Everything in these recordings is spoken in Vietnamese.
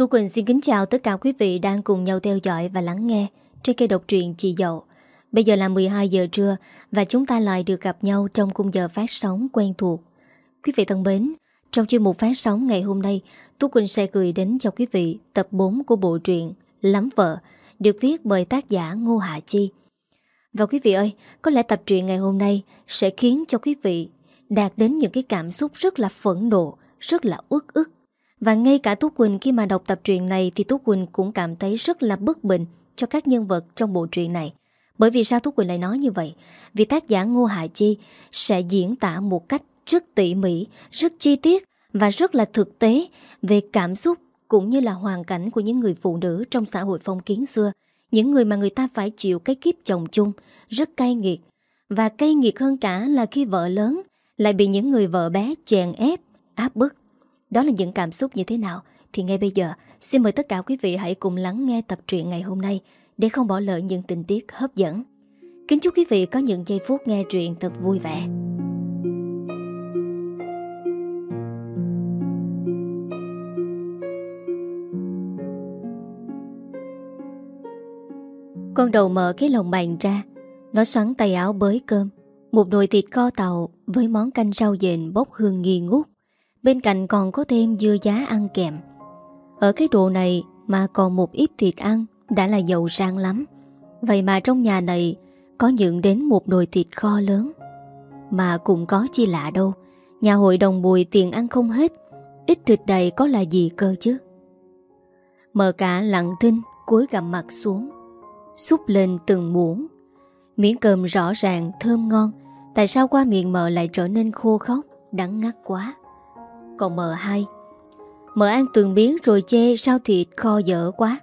Tu Quỳnh xin kính chào tất cả quý vị đang cùng nhau theo dõi và lắng nghe trên kênh độc truyện Chị Dậu. Bây giờ là 12 giờ trưa và chúng ta lại được gặp nhau trong khung giờ phát sóng quen thuộc. Quý vị thân mến, trong chuyên mục phát sóng ngày hôm nay, Tu Quỳnh sẽ gửi đến cho quý vị tập 4 của bộ truyện Lắm Vợ, được viết bởi tác giả Ngô Hạ Chi. Và quý vị ơi, có lẽ tập truyện ngày hôm nay sẽ khiến cho quý vị đạt đến những cái cảm xúc rất là phẫn nộ, rất là uất ức. Và ngay cả Tú Quỳnh khi mà đọc tập truyện này thì Tú Quỳnh cũng cảm thấy rất là bất bình cho các nhân vật trong bộ truyện này. Bởi vì sao Tú Quỳnh lại nói như vậy? Vì tác giả Ngô Hạ Chi sẽ diễn tả một cách rất tỉ mỉ, rất chi tiết và rất là thực tế về cảm xúc cũng như là hoàn cảnh của những người phụ nữ trong xã hội phong kiến xưa. Những người mà người ta phải chịu cái kiếp chồng chung, rất cay nghiệt. Và cay nghiệt hơn cả là khi vợ lớn lại bị những người vợ bé chèn ép, áp bức. Đó là những cảm xúc như thế nào? Thì ngay bây giờ, xin mời tất cả quý vị hãy cùng lắng nghe tập truyện ngày hôm nay để không bỏ lỡ những tình tiết hấp dẫn. Kính chúc quý vị có những giây phút nghe truyện thật vui vẻ. Con đầu mở cái lồng bàn ra Nó xoắn tay áo bới cơm Một nồi thịt kho tàu Với món canh rau dền bốc hương nghi ngút Bên cạnh còn có thêm dưa giá ăn kèm. Ở cái đồ này Mà còn một ít thịt ăn Đã là giàu sang lắm. Vậy mà trong nhà này Có những đến một nồi thịt kho lớn. Mà cũng có chi lạ đâu, Nhà hội đồng bùi tiền ăn không hết. Ít thịt đầy có là gì cơ chứ? Mở cả lặng thinh, cúi gặm mặt xuống, Xúc lên từng muỗng. Miếng cơm rõ ràng, thơm ngon, Tại sao qua miệng mợ lại trở nên khô khóc Đắng ngắt quá? Còn mờ hai. Mợ ăn từng biến rồi chê sao thịt kho dở quá,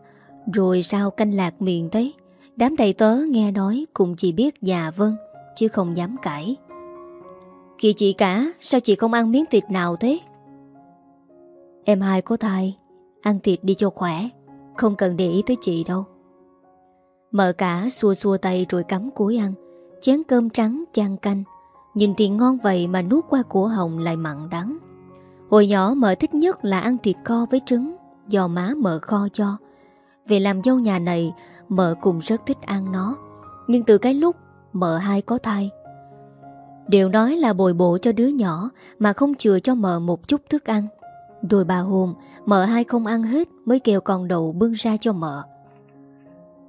Rồi sao canh lạc miệng thế? Đám đầy tớ nghe nói Cũng chỉ biết già vâng Chứ không dám cãi. Kìa chị cả, Sao chị không ăn miếng thịt nào thế? Em hai có thai, Ăn thịt đi cho khỏe, Không cần để ý tới chị đâu. Mợ cả xua xua tay rồi cắm cúi ăn, Chén cơm trắng chan canh. Nhìn thì ngon vậy mà nuốt qua cổ hồng lại mặn đắng. Hồi nhỏ mợ thích nhất là ăn thịt kho với trứng, Do má mợ kho cho. Về làm dâu nhà này, Mợ cũng rất thích ăn nó. Nhưng từ cái lúc mợ hai có thai, Đều nói là bồi bổ cho đứa nhỏ Mà không chừa cho mợ một chút thức ăn. Đôi bà hôm, Mợ hai không ăn hết Mới kêu con đầu bưng ra cho mợ.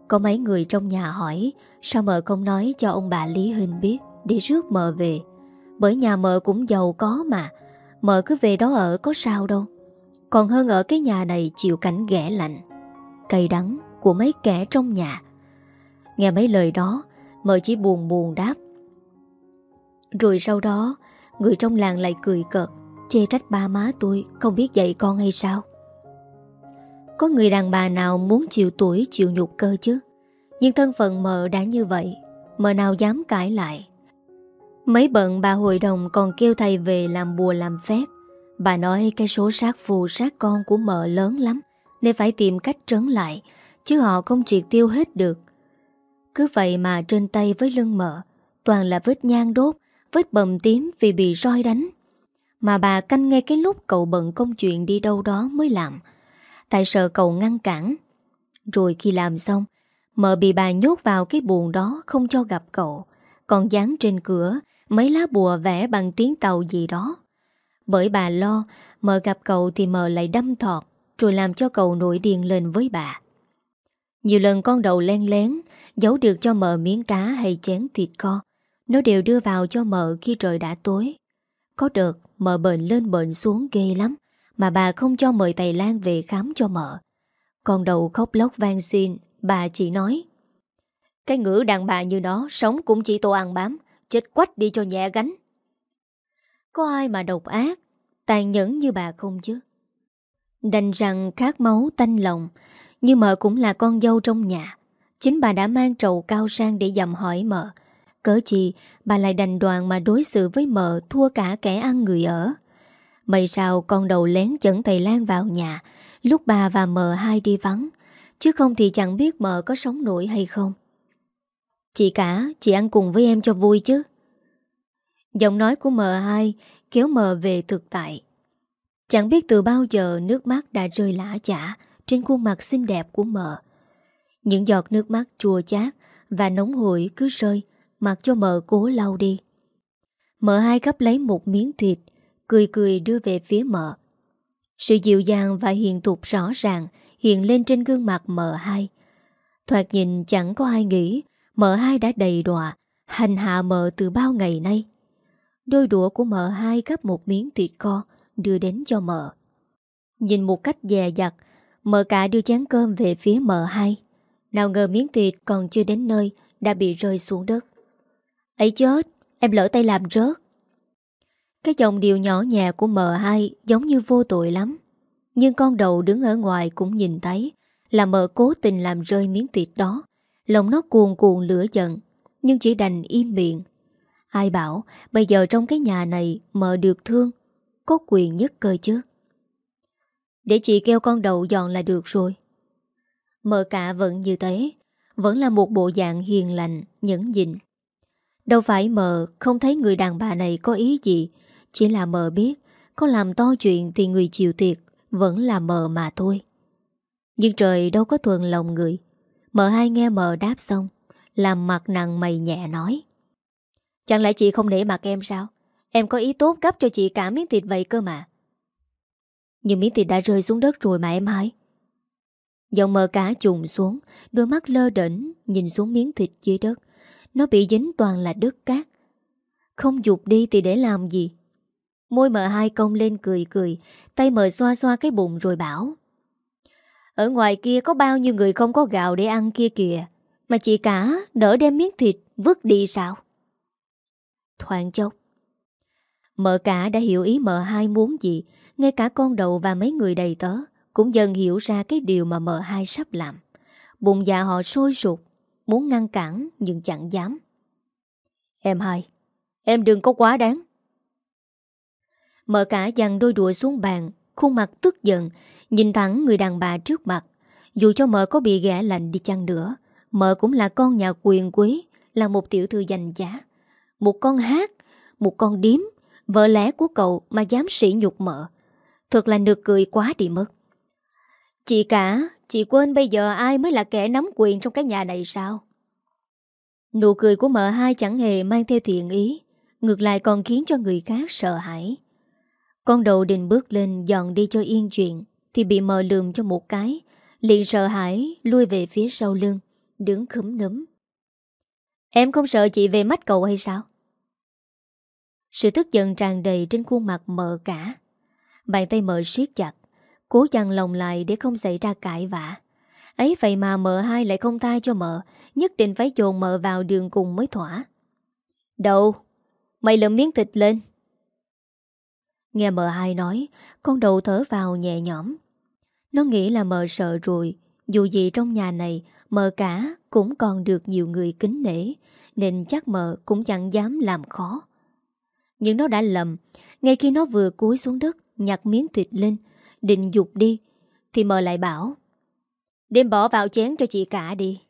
Có mấy người trong nhà hỏi, Sao mợ không nói cho ông bà Lý Hình biết, Để rước mợ về? Bởi nhà mợ cũng giàu có mà Mợ cứ về đó ở có sao đâu. Còn hơn ở cái nhà này chịu cảnh ghẻ lạnh Cây đắng của mấy kẻ trong nhà. Nghe mấy lời đó, Mợ chỉ buồn buồn đáp. Rồi sau đó, Người trong làng lại cười cợt, Chê trách ba má tôi, Không biết dạy con hay sao. Có người đàn bà nào muốn chịu tuổi chịu nhục cơ chứ? Nhưng thân phận mợ đã như vậy, Mợ nào dám cãi lại? Mấy bận bà hội đồng còn kêu thầy về làm bùa làm phép. Bà nói cái số sát phù, sát con của mợ lớn lắm, Nên phải tìm cách trấn lại, Chứ họ không triệt tiêu hết được. Cứ vậy mà trên tay với lưng mợ, Toàn là vết nhang đốt, Vết bầm tím vì bị roi đánh. Mà bà canh ngay cái lúc cậu bận công chuyện đi đâu đó mới làm. Tại sợ cậu ngăn cản. Rồi khi làm xong, Mợ bị bà nhốt vào cái buồn đó Không cho gặp cậu. Còn dán trên cửa Mấy lá bùa vẽ bằng tiếng tàu gì đó Bởi bà lo mờ gặp cậu thì mờ lại đâm thọt Rồi làm cho cậu nổi điên lên với bà Nhiều lần con đầu len lén Giấu được cho mờ miếng cá hay chén thịt kho Nó đều đưa vào cho mợ khi trời đã tối Có đợt mợ bệnh lên bệnh xuống ghê lắm mà bà không cho mời Tài Lan về khám cho mợ. Con đầu khóc lóc vang xin, bà chỉ nói. Cái ngữ đàn bà như nó sống cũng chỉ tô ăn bám, chết quách đi cho nhẹ gánh. Có ai mà độc ác, tàn nhẫn như bà không chứ? Đành rằng khát máu tanh lòng, nhưng mợ cũng là con dâu trong nhà. Chính bà đã mang trầu cao sang để dầm hỏi mợ. Cớ chi bà lại đành đoàn mà đối xử với mợ thua cả kẻ ăn người ở. May sao con đầu lén dẫn thầy Lan vào nhà Lúc bà và mợ hai đi vắng Chứ không thì chẳng biết mợ có sống nổi hay không Chị cả Chị ăn cùng với em cho vui chứ Giọng nói của mờ hai Kéo mờ về thực tại Chẳng biết từ bao giờ nước mắt đã rơi lã chả trên khuôn mặt xinh đẹp của mờ. Những giọt nước mắt chua chát và nóng hổi cứ rơi, mặc cho mờ cố lau đi. Mờ hai gấp lấy một miếng thịt, cười cười đưa về phía mờ. Sự dịu dàng và hiền tục rõ ràng hiện lên trên gương mặt mờ hai. Thoạt nhìn chẳng có ai nghĩ mợ hai đã đầy đọa, hành hạ mợ từ bao ngày nay. Đôi đũa của mợ hai gấp một miếng thịt co đưa đến cho mợ. Nhìn một cách dè dặt, mợ cả đưa chén cơm về phía mợ hai. Nào ngờ miếng thịt còn chưa đến nơi đã bị rơi xuống đất. ấy chết, em lỡ tay làm rớt. Cái giọng điệu nhỏ nhẹ của mợ hai giống như vô tội lắm. Nhưng con đầu đứng ở ngoài cũng nhìn thấy là mợ cố tình làm rơi miếng thịt đó. Lòng nó cuồn cuồn lửa giận, nhưng chỉ đành im miệng. Ai bảo bây giờ trong cái nhà này mợ được thương, có quyền nhất cơ chứ. Để chị kêu con đầu dọn là được rồi. Mợ cả vẫn như thế, vẫn là một bộ dạng hiền lành, nhẫn nhịn. Đâu phải mờ không thấy người đàn bà này có ý gì Chỉ là mờ biết Có làm to chuyện thì người chịu thiệt Vẫn là mờ mà thôi Nhưng trời đâu có thuận lòng người Mợ hai nghe mợ đáp xong, Làm mặt nặng mày nhẹ nói. Chẳng lẽ chị không để mặt em sao? Em có ý tốt cấp cho chị cả miếng thịt vậy cơ mà. Nhưng miếng thịt đã rơi xuống đất rồi mà em hai. Giọng mờ cá trùng xuống, Đôi mắt lơ đỉnh Nhìn xuống miếng thịt dưới đất. Nó bị dính toàn là đất cát. Không dục đi thì để làm gì? Môi mờ hai công lên cười cười, Tay mờ xoa xoa cái bụng rồi bảo. Ở ngoài kia có bao nhiêu người không có gạo để ăn kia kìa. Mà chị cả đỡ đem miếng thịt vứt đi sao? Thoảng chốc, Mợ cả đã hiểu ý mợ hai muốn gì. Ngay cả con đầu và mấy người đầy tớ Cũng dần hiểu ra cái điều mà mợ hai sắp làm. Bụng dạ họ sôi sụt Muốn ngăn cản nhưng chẳng dám. Em hai, Em đừng có quá đáng. Mợ cả dằn đôi đùa xuống bàn, Khuôn mặt tức giận Nhìn thẳng người đàn bà trước mặt Dù cho mợ có bị ghẻ lạnh đi chăng nữa Mợ cũng là con nhà quyền quý Là một tiểu thư danh giá Một con hát Một con điếm Vợ lẽ của cậu mà dám sỉ nhục mợ Thật là nực cười quá đi mất Chị cả Chị quên bây giờ ai mới là kẻ nắm quyền trong cái nhà này sao? Nụ cười của mợ hai chẳng hề mang theo thiện ý, ngược lại còn khiến cho người khác sợ hãi. Con đầu định bước lên dọn đi cho yên chuyện, thì bị mờ lườm cho một cái, liền sợ hãi lui về phía sau lưng, đứng khấm nấm. Em không sợ chị về mắt cậu hay sao? Sự tức giận tràn đầy trên khuôn mặt mờ cả. Bàn tay mờ siết chặt, Cố chặn lòng lại để không xảy ra cãi vã Ấy vậy mà mợ hai lại không tha cho mợ Nhất định phải dồn mợ vào đường cùng mới thỏa Đâu Mày lượm miếng thịt lên Nghe mợ hai nói, Con đầu thở vào nhẹ nhõm. Nó nghĩ là mợ sợ rồi. Dù gì trong nhà này, Mợ cả cũng còn được nhiều người kính nể, Nên chắc mợ cũng chẳng dám làm khó. Nhưng nó đã lầm. Ngay khi nó vừa cúi xuống đất, Nhặt miếng thịt lên, định dục đi, Thì mờ lại bảo, Đem bỏ vào chén cho chị cả đi.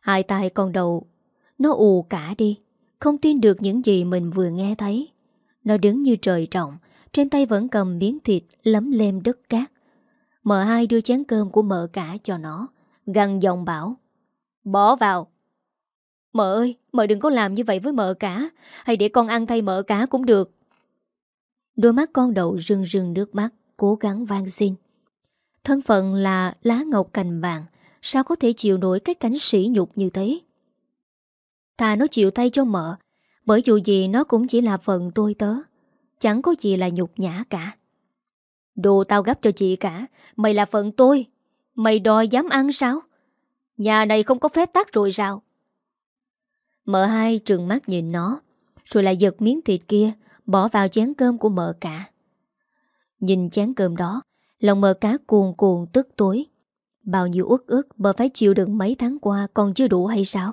Hai tay con đầu, Nó ù cả đi, Không tin được những gì mình vừa nghe thấy. Nó đứng như trời trọng Trên tay vẫn cầm miếng thịt lấm lem đất cát. Mợ hai đưa chén cơm của mợ cả cho nó Găng giọng bảo Bỏ vào. Mợ ơi, mợ đừng có làm như vậy với mợ cả Hay để con ăn thay mợ cả cũng được. Đôi mắt con đậu rưng rưng nước mắt Cố gắng van xin. Thân phận là lá ngọc cành vàng Sao có thể chịu nổi cái cánh sỉ nhục như thế? Thà nó chịu tay cho mợ bởi dù gì nó cũng chỉ là phần tôi tớ. Chẳng có gì là nhục nhã cả. Đồ tao gấp cho chị cả. Mày là phận tôi. Mày đòi dám ăn sao? Nhà này không có phép tắc rồi sao? Mợ hai trừng mắt nhìn nó, Rồi lại giật miếng thịt kia, Bỏ vào chén cơm của mợ cả. Nhìn chén cơm đó, Lòng mợ cá cuồn cuồn tức tối. Bao nhiêu ước ức Mợ phải chịu đựng mấy tháng qua Còn chưa đủ hay sao?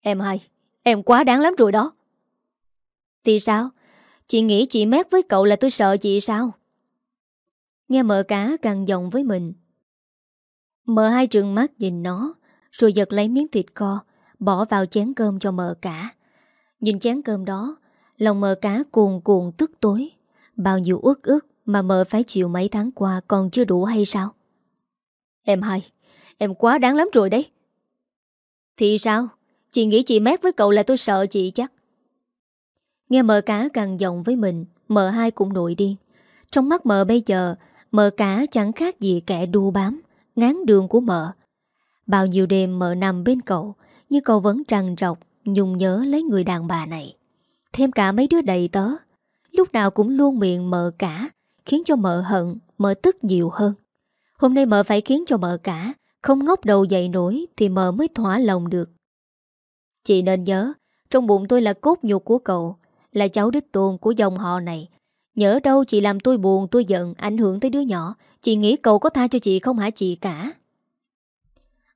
Em hai. Em quá đáng lắm rồi đó. Thì sao? Chị nghĩ chị mét với cậu là tôi sợ chị sao? Nghe mợ cá càng giọng với mình. Mợ hai trừng mắt nhìn nó, Rồi giật lấy miếng thịt co Bỏ vào chén cơm cho mợ cả. Nhìn chén cơm đó, Lòng mờ cá cuồn cuồn tức tối. Bao nhiêu ước ước Mà mợ phải chịu mấy tháng qua còn chưa đủ hay sao? Em hay, Em quá đáng lắm rồi đấy. Thì sao? Chị nghĩ chị mét với cậu là tôi sợ chị chắc. Nghe mờ cá càng giọng với mình, Mờ hai cũng nổi điên. Trong mắt mờ bây giờ, Mờ cá chẳng khác gì kẻ đu bám, Ngán đường của mờ. Bao nhiêu đêm mờ nằm bên cậu Nhưng cậu vẫn trằn trọc, Nhung nhớ lấy người đàn bà này. Thêm cả mấy đứa đầy tớ. Lúc nào cũng luôn miệng mờ cả, Khiến cho mờ hận, mờ tức nhiều hơn. Hôm nay mờ phải khiến cho mờ cả, Không ngốc đầu dậy nổi Thì mờ mới thỏa lòng được. Chị nên nhớ, Trong bụng tôi là cốt nhục của cậu, Là cháu đích tôn của dòng họ này. Nhớ đâu chị làm tôi buồn, tôi giận, Ảnh hưởng tới đứa nhỏ, Chị nghĩ cậu có tha cho chị không hả chị cả?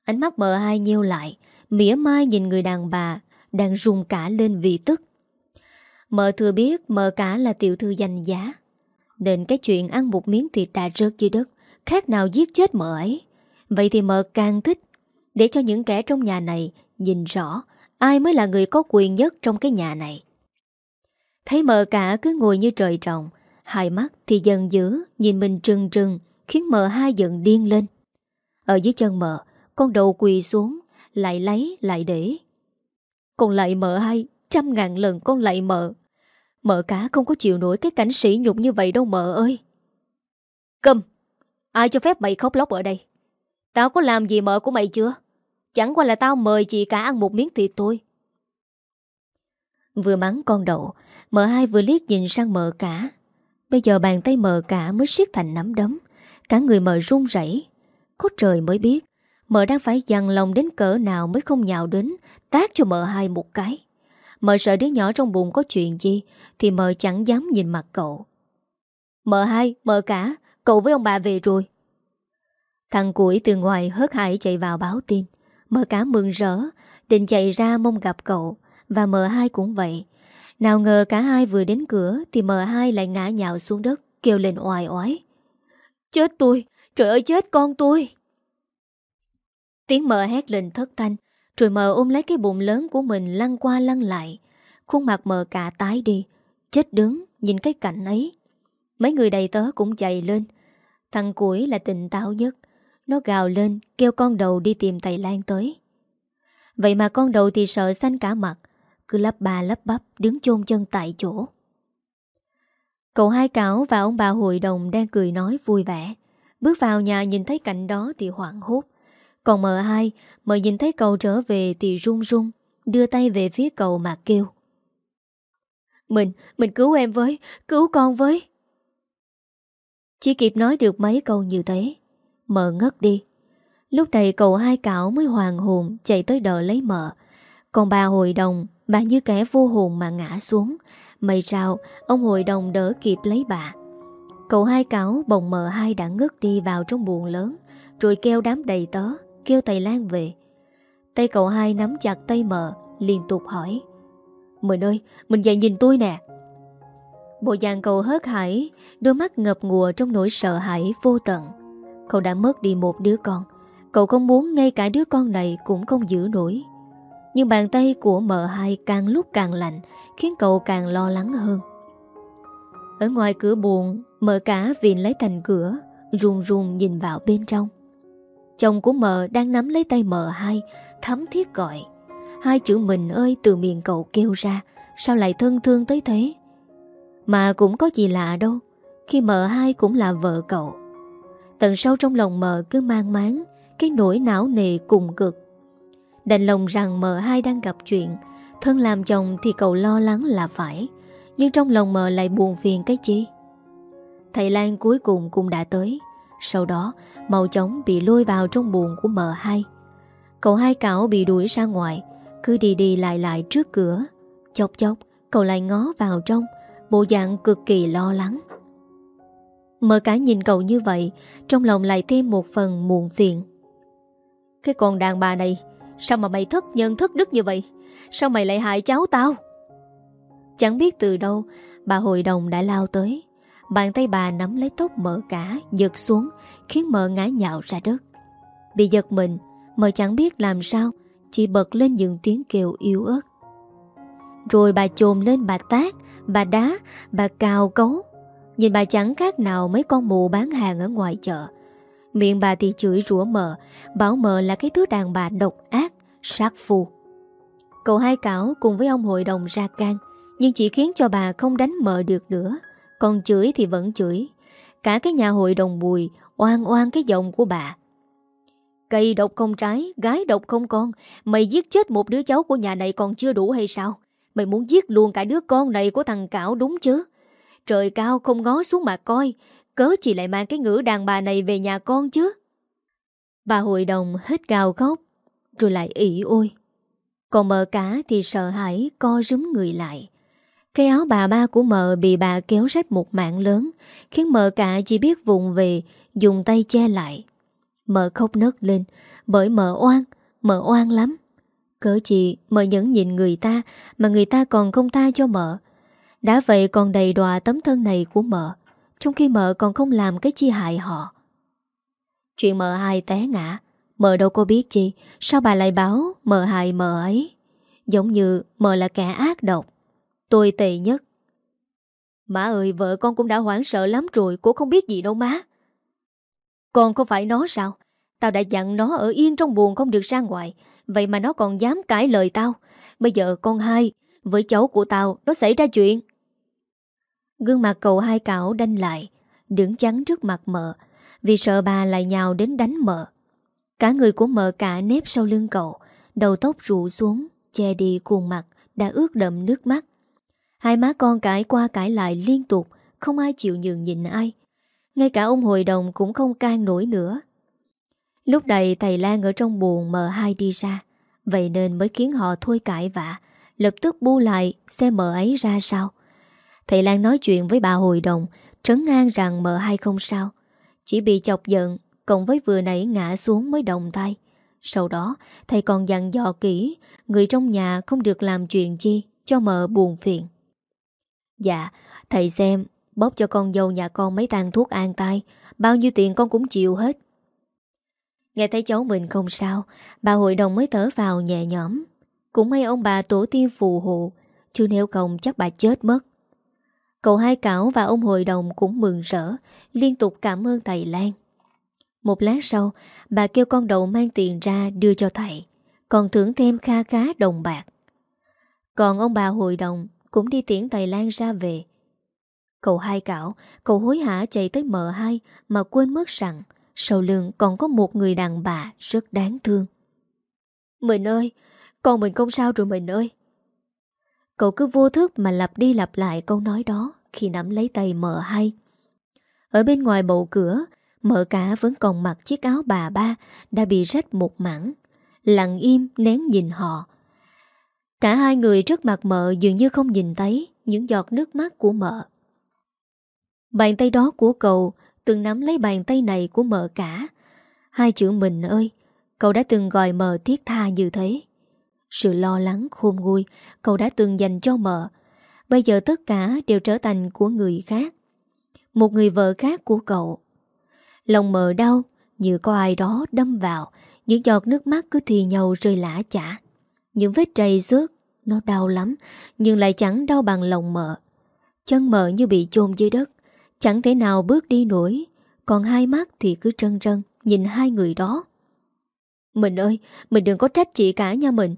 Ánh mắt mờ hai nhiêu lại, Mỉa mai nhìn người đàn bà Đang rung cả lên vì tức. Mợ thừa biết mợ cả là tiểu thư danh giá. Nên cái chuyện ăn một miếng thịt đã rớt dưới đất, Khác nào giết chết mợ ấy. Vậy thì mợ càng thích, Để cho những kẻ trong nhà này Nhìn rõ Ai mới là người có quyền nhất trong cái nhà này? Thấy mợ cả cứ ngồi như trời trồng, Hai mắt thì dần dữ, Nhìn mình trừng trừng, Khiến mợ hai giận điên lên. Ở dưới chân mợ Con đầu quỳ xuống, Lại lấy, lại để. Con lại mợ hai Trăm ngàn lần con lại mợ Mợ cả không có chịu nổi cái cảnh sĩ nhục như vậy đâu mợ ơi. Cầm! Ai cho phép mày khóc lóc ở đây? Tao có làm gì mợ của mày chưa? Chẳng qua là tao mời chị cả ăn một miếng thịt thôi. Vừa mắng con đậu Mợ hai vừa liếc nhìn sang mợ cả. Bây giờ bàn tay mợ cả mới siết thành nắm đấm. Cả người mợ run rẩy. Có trời mới biết Mợ đang phải dằn lòng đến cỡ nào mới không nhào đến Tác cho mợ hai một cái. Mợ sợ đứa nhỏ trong bụng có chuyện gì Thì mợ chẳng dám nhìn mặt cậu. Mợ hai, mợ cả Cậu với ông bà về rồi. Thằng củi từ ngoài hớt hải chạy vào báo tin mờ cả mừng rỡ Định chạy ra mong gặp cậu. Và mờ hai cũng vậy. Nào ngờ cả hai vừa đến cửa Thì mờ hai lại ngã nhào xuống đất Kêu lên oai oái. Chết tôi, trời ơi chết con tôi! Tiếng mờ hét lên thất thanh Rồi mờ ôm lấy cái bụng lớn của mình Lăn qua lăn lại. Khuôn mặt mờ cả tái đi. Chết đứng nhìn cái cảnh ấy. Mấy người đầy tớ cũng chạy lên. Thằng củi là tình táo nhất. Nó gào lên kêu con đầu đi tìm thầy Lan tới. Vậy mà con đầu thì sợ xanh cả mặt Cứ lắp bà lắp bắp đứng chôn chân tại chỗ. Cậu hai cảo và ông bà hội đồng đang cười nói vui vẻ. Bước vào nhà nhìn thấy cảnh đó thì hoảng hốt. Còn mợ hai Mợ nhìn thấy cậu trở về thì run run Đưa tay về phía cậu mà kêu. Mình, mình cứu em với Cứu con với. Chỉ kịp nói được mấy câu như thế Mợ ngất đi. Lúc này cậu hai cảo mới hoàng hồn Chạy tới đỡ lấy mợ. Còn bà hội đồng Bà như kẻ vô hồn mà ngã xuống. Mày rào Ông hội đồng đỡ kịp lấy bà. Cậu hai cảo bồng mợ hai đã ngất đi vào trong buồn lớn Rồi kêu đám đầy tớ Kêu thầy Lan về. Tay cậu hai nắm chặt tay mợ Liên tục hỏi Mình ơi, mình dậy nhìn tôi nè. Bộ dạng cậu hớt hải Đôi mắt ngập ngùa trong nỗi sợ hãi vô tận. Cậu đã mất đi một đứa con. Cậu không muốn ngay cả đứa con này cũng không giữ nổi. Nhưng bàn tay của mợ hai càng lúc càng lạnh, Khiến cậu càng lo lắng hơn. Ở ngoài cửa buồn Mợ cả viện lấy thành cửa, Run run nhìn vào bên trong. Chồng của mợ đang nắm lấy tay mợ hai, Thấm thiết gọi. Hai chữ mình ơi từ miệng cậu kêu ra, Sao lại thân thương tới thế? Mà cũng có gì lạ đâu, khi mợ hai cũng là vợ cậu Tận sâu trong lòng mợ cứ mang máng, Cái nỗi não nề cùng cực. Đành lòng rằng mợ hai đang gặp chuyện, Thân làm chồng thì cậu lo lắng là phải, Nhưng trong lòng mợ lại buồn phiền cái chi. Thầy Lan cuối cùng cũng đã tới, Sau đó Màu chóng bị lôi vào trong buồn của mợ hai. Cậu hai cảo bị đuổi ra ngoài, Cứ đi đi lại lại trước cửa. Chốc chốc, cậu lại ngó vào trong, Bộ dạng cực kỳ lo lắng. Mở cả nhìn cậu như vậy, Trong lòng lại thêm một phần muộn phiền. Cái con đàn bà này, Sao mà mày thất nhân thất đức như vậy? Sao mày lại hại cháu tao? Chẳng biết từ đâu, Bà hội đồng đã lao tới. Bàn tay bà nắm lấy tóc mỡ cả, Giật xuống, Khiến mỡ ngã nhạo ra đất. Bị giật mình Mỡ chẳng biết làm sao, Chỉ bật lên những tiếng kêu yếu ớt. Rồi bà trồm lên bà tác Bà đá, Bà cào cấu. Nhìn bà chẳng khác nào mấy con mù bán hàng ở ngoài chợ. Miệng bà thì chửi rủa mờ, Bảo mờ là cái thứ đàn bà độc ác, Sát phu. Cậu hai cảo cùng với ông hội đồng ra can, Nhưng chỉ khiến cho bà không đánh mờ được nữa. Còn chửi thì vẫn chửi. Cả cái nhà hội đồng bùi Oan oan cái giọng của bà. Cây độc không trái, Gái độc không con, Mày giết chết một đứa cháu của nhà này còn chưa đủ hay sao? Mày muốn giết luôn cả đứa con này của thằng Cảo đúng chứ? Trời cao không ngó xuống mà coi, Cớ chị lại mang cái ngữ đàn bà này về nhà con chứ? Bà hội đồng hết gào khóc, Rồi lại ỉ ôi. Còn mợ cả thì sợ hãi co rúm người lại. Cái áo bà ba của mợ bị bà kéo rách một mạng lớn, Khiến mợ cả chỉ biết vùng về, Dùng tay che lại. Mợ khóc nấc lên, Bởi mợ oan Mợ oan lắm. Cỡ chị mợ nhẫn nhìn người ta, Mà người ta còn không tha cho mợ đã vậy còn đầy đọa tấm thân này của mợ, Trong khi mợ còn không làm cái chi hại họ. Chuyện mợ hai té ngã, Mợ đâu có biết chi, Sao bà lại báo mợ hại mợ ấy? Giống như mợ là kẻ ác độc Tôi tệ nhất. Má ơi, vợ con cũng đã hoảng sợ lắm rồi, Cô không biết gì đâu má. Con không phải nó sao? Tao đã dặn nó ở yên trong buồn không được ra ngoài, Vậy mà nó còn dám cãi lời tao. Bây giờ con hai, Với cháu của tao, nó xảy ra chuyện. Gương mặt cậu hai cảo đanh lại, Đứng chắn trước mặt mợ, Vì sợ bà lại nhào đến đánh mợ. Cả người của mợ cả nếp sau lưng cậu, Đầu tóc rụ xuống, Che đi khuôn mặt Đã ướt đậm nước mắt. Hai má con cãi qua cãi lại liên tục, Không ai chịu nhường nhịn ai. Ngay cả ông hội đồng cũng không can nổi nữa. Lúc này thầy Lan ở trong buồn mờ hai đi ra, Vậy nên mới khiến họ thôi cãi vã, Lập tức bu lại, xem mờ ấy ra sao. Thầy Lan nói chuyện với bà hội đồng, Trấn an rằng mờ hai không sao. Chỉ bị chọc giận, Cộng với vừa nãy ngã xuống mới đồng tay. Sau đó, thầy còn dặn dò kỹ, Người trong nhà không được làm chuyện chi, Cho mờ buồn phiền. Dạ thầy xem, Bóp cho con dâu nhà con mấy tàn thuốc an tai, Bao nhiêu tiền con cũng chịu hết. Nghe thấy cháu mình không sao, Bà hội đồng mới thở vào nhẹ nhõm. Cũng may ông bà tổ tiên phù hộ, Chứ nếu không chắc bà chết mất. Cậu hai cảo và ông hội đồng cũng mừng rỡ Liên tục cảm ơn thầy Lan Một lát sau Bà kêu con đậu mang tiền ra đưa cho thầy Còn thưởng thêm kha khá đồng bạc Còn ông bà hội đồng Cũng đi tiễn thầy Lan ra về Cậu hai cảo Cậu hối hả chạy tới mợ hai Mà quên mất rằng sau lưng còn có một người đàn bà rất đáng thương. Mình ơi, con mình không sao rồi mình ơi. Cậu cứ vô thức mà lặp đi lặp lại câu nói đó khi nắm lấy tay mợ hai. Ở bên ngoài bầu cửa, mợ cả vẫn còn mặc chiếc áo bà ba đã bị rách một mảng. Lặng im nén nhìn họ. Cả hai người trước mặt mợ dường như không nhìn thấy những giọt nước mắt của mợ. Bàn tay đó của cậu từng nắm lấy bàn tay này của mợ cả. Hai chữ mình ơi, cậu đã từng gọi mợ thiết tha như thế. Sự lo lắng khôn nguôi, cậu đã từng dành cho mợ. Bây giờ tất cả đều trở thành của người khác. Một người vợ khác của cậu. Lòng mợ đau, như có ai đó đâm vào, những giọt nước mắt cứ thì nhau rơi lã chả. Những vết trầy xước, nó đau lắm, nhưng lại chẳng đau bằng lòng mợ. Chân mợ như bị chôn dưới đất. Chẳng thể nào bước đi nổi Còn hai mắt thì cứ trân trân Nhìn hai người đó Mình ơi, mình đừng có trách chị cả nha mình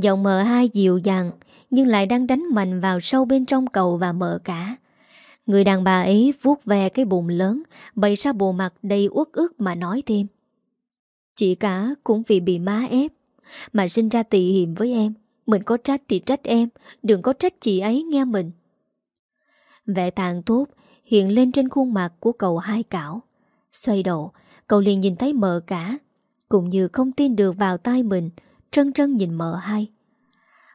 Giọng mờ hai dịu dàng Nhưng lại đang đánh mạnh vào sâu bên trong cầu và mờ cả. Người đàn bà ấy vuốt ve cái bụng lớn Bày ra bộ mặt đầy uất ức mà nói thêm. Chị cả cũng vì bị má ép Mà sinh ra tị hiểm với em. Mình có trách thì trách em Đừng có trách chị ấy nghe mình. Vẻ tàn tốt hiện lên trên khuôn mặt của cậu hai cảo. Xoay đầu, cậu liền nhìn thấy mợ cả, cũng như không tin được vào tay mình, trân trân nhìn mợ hai.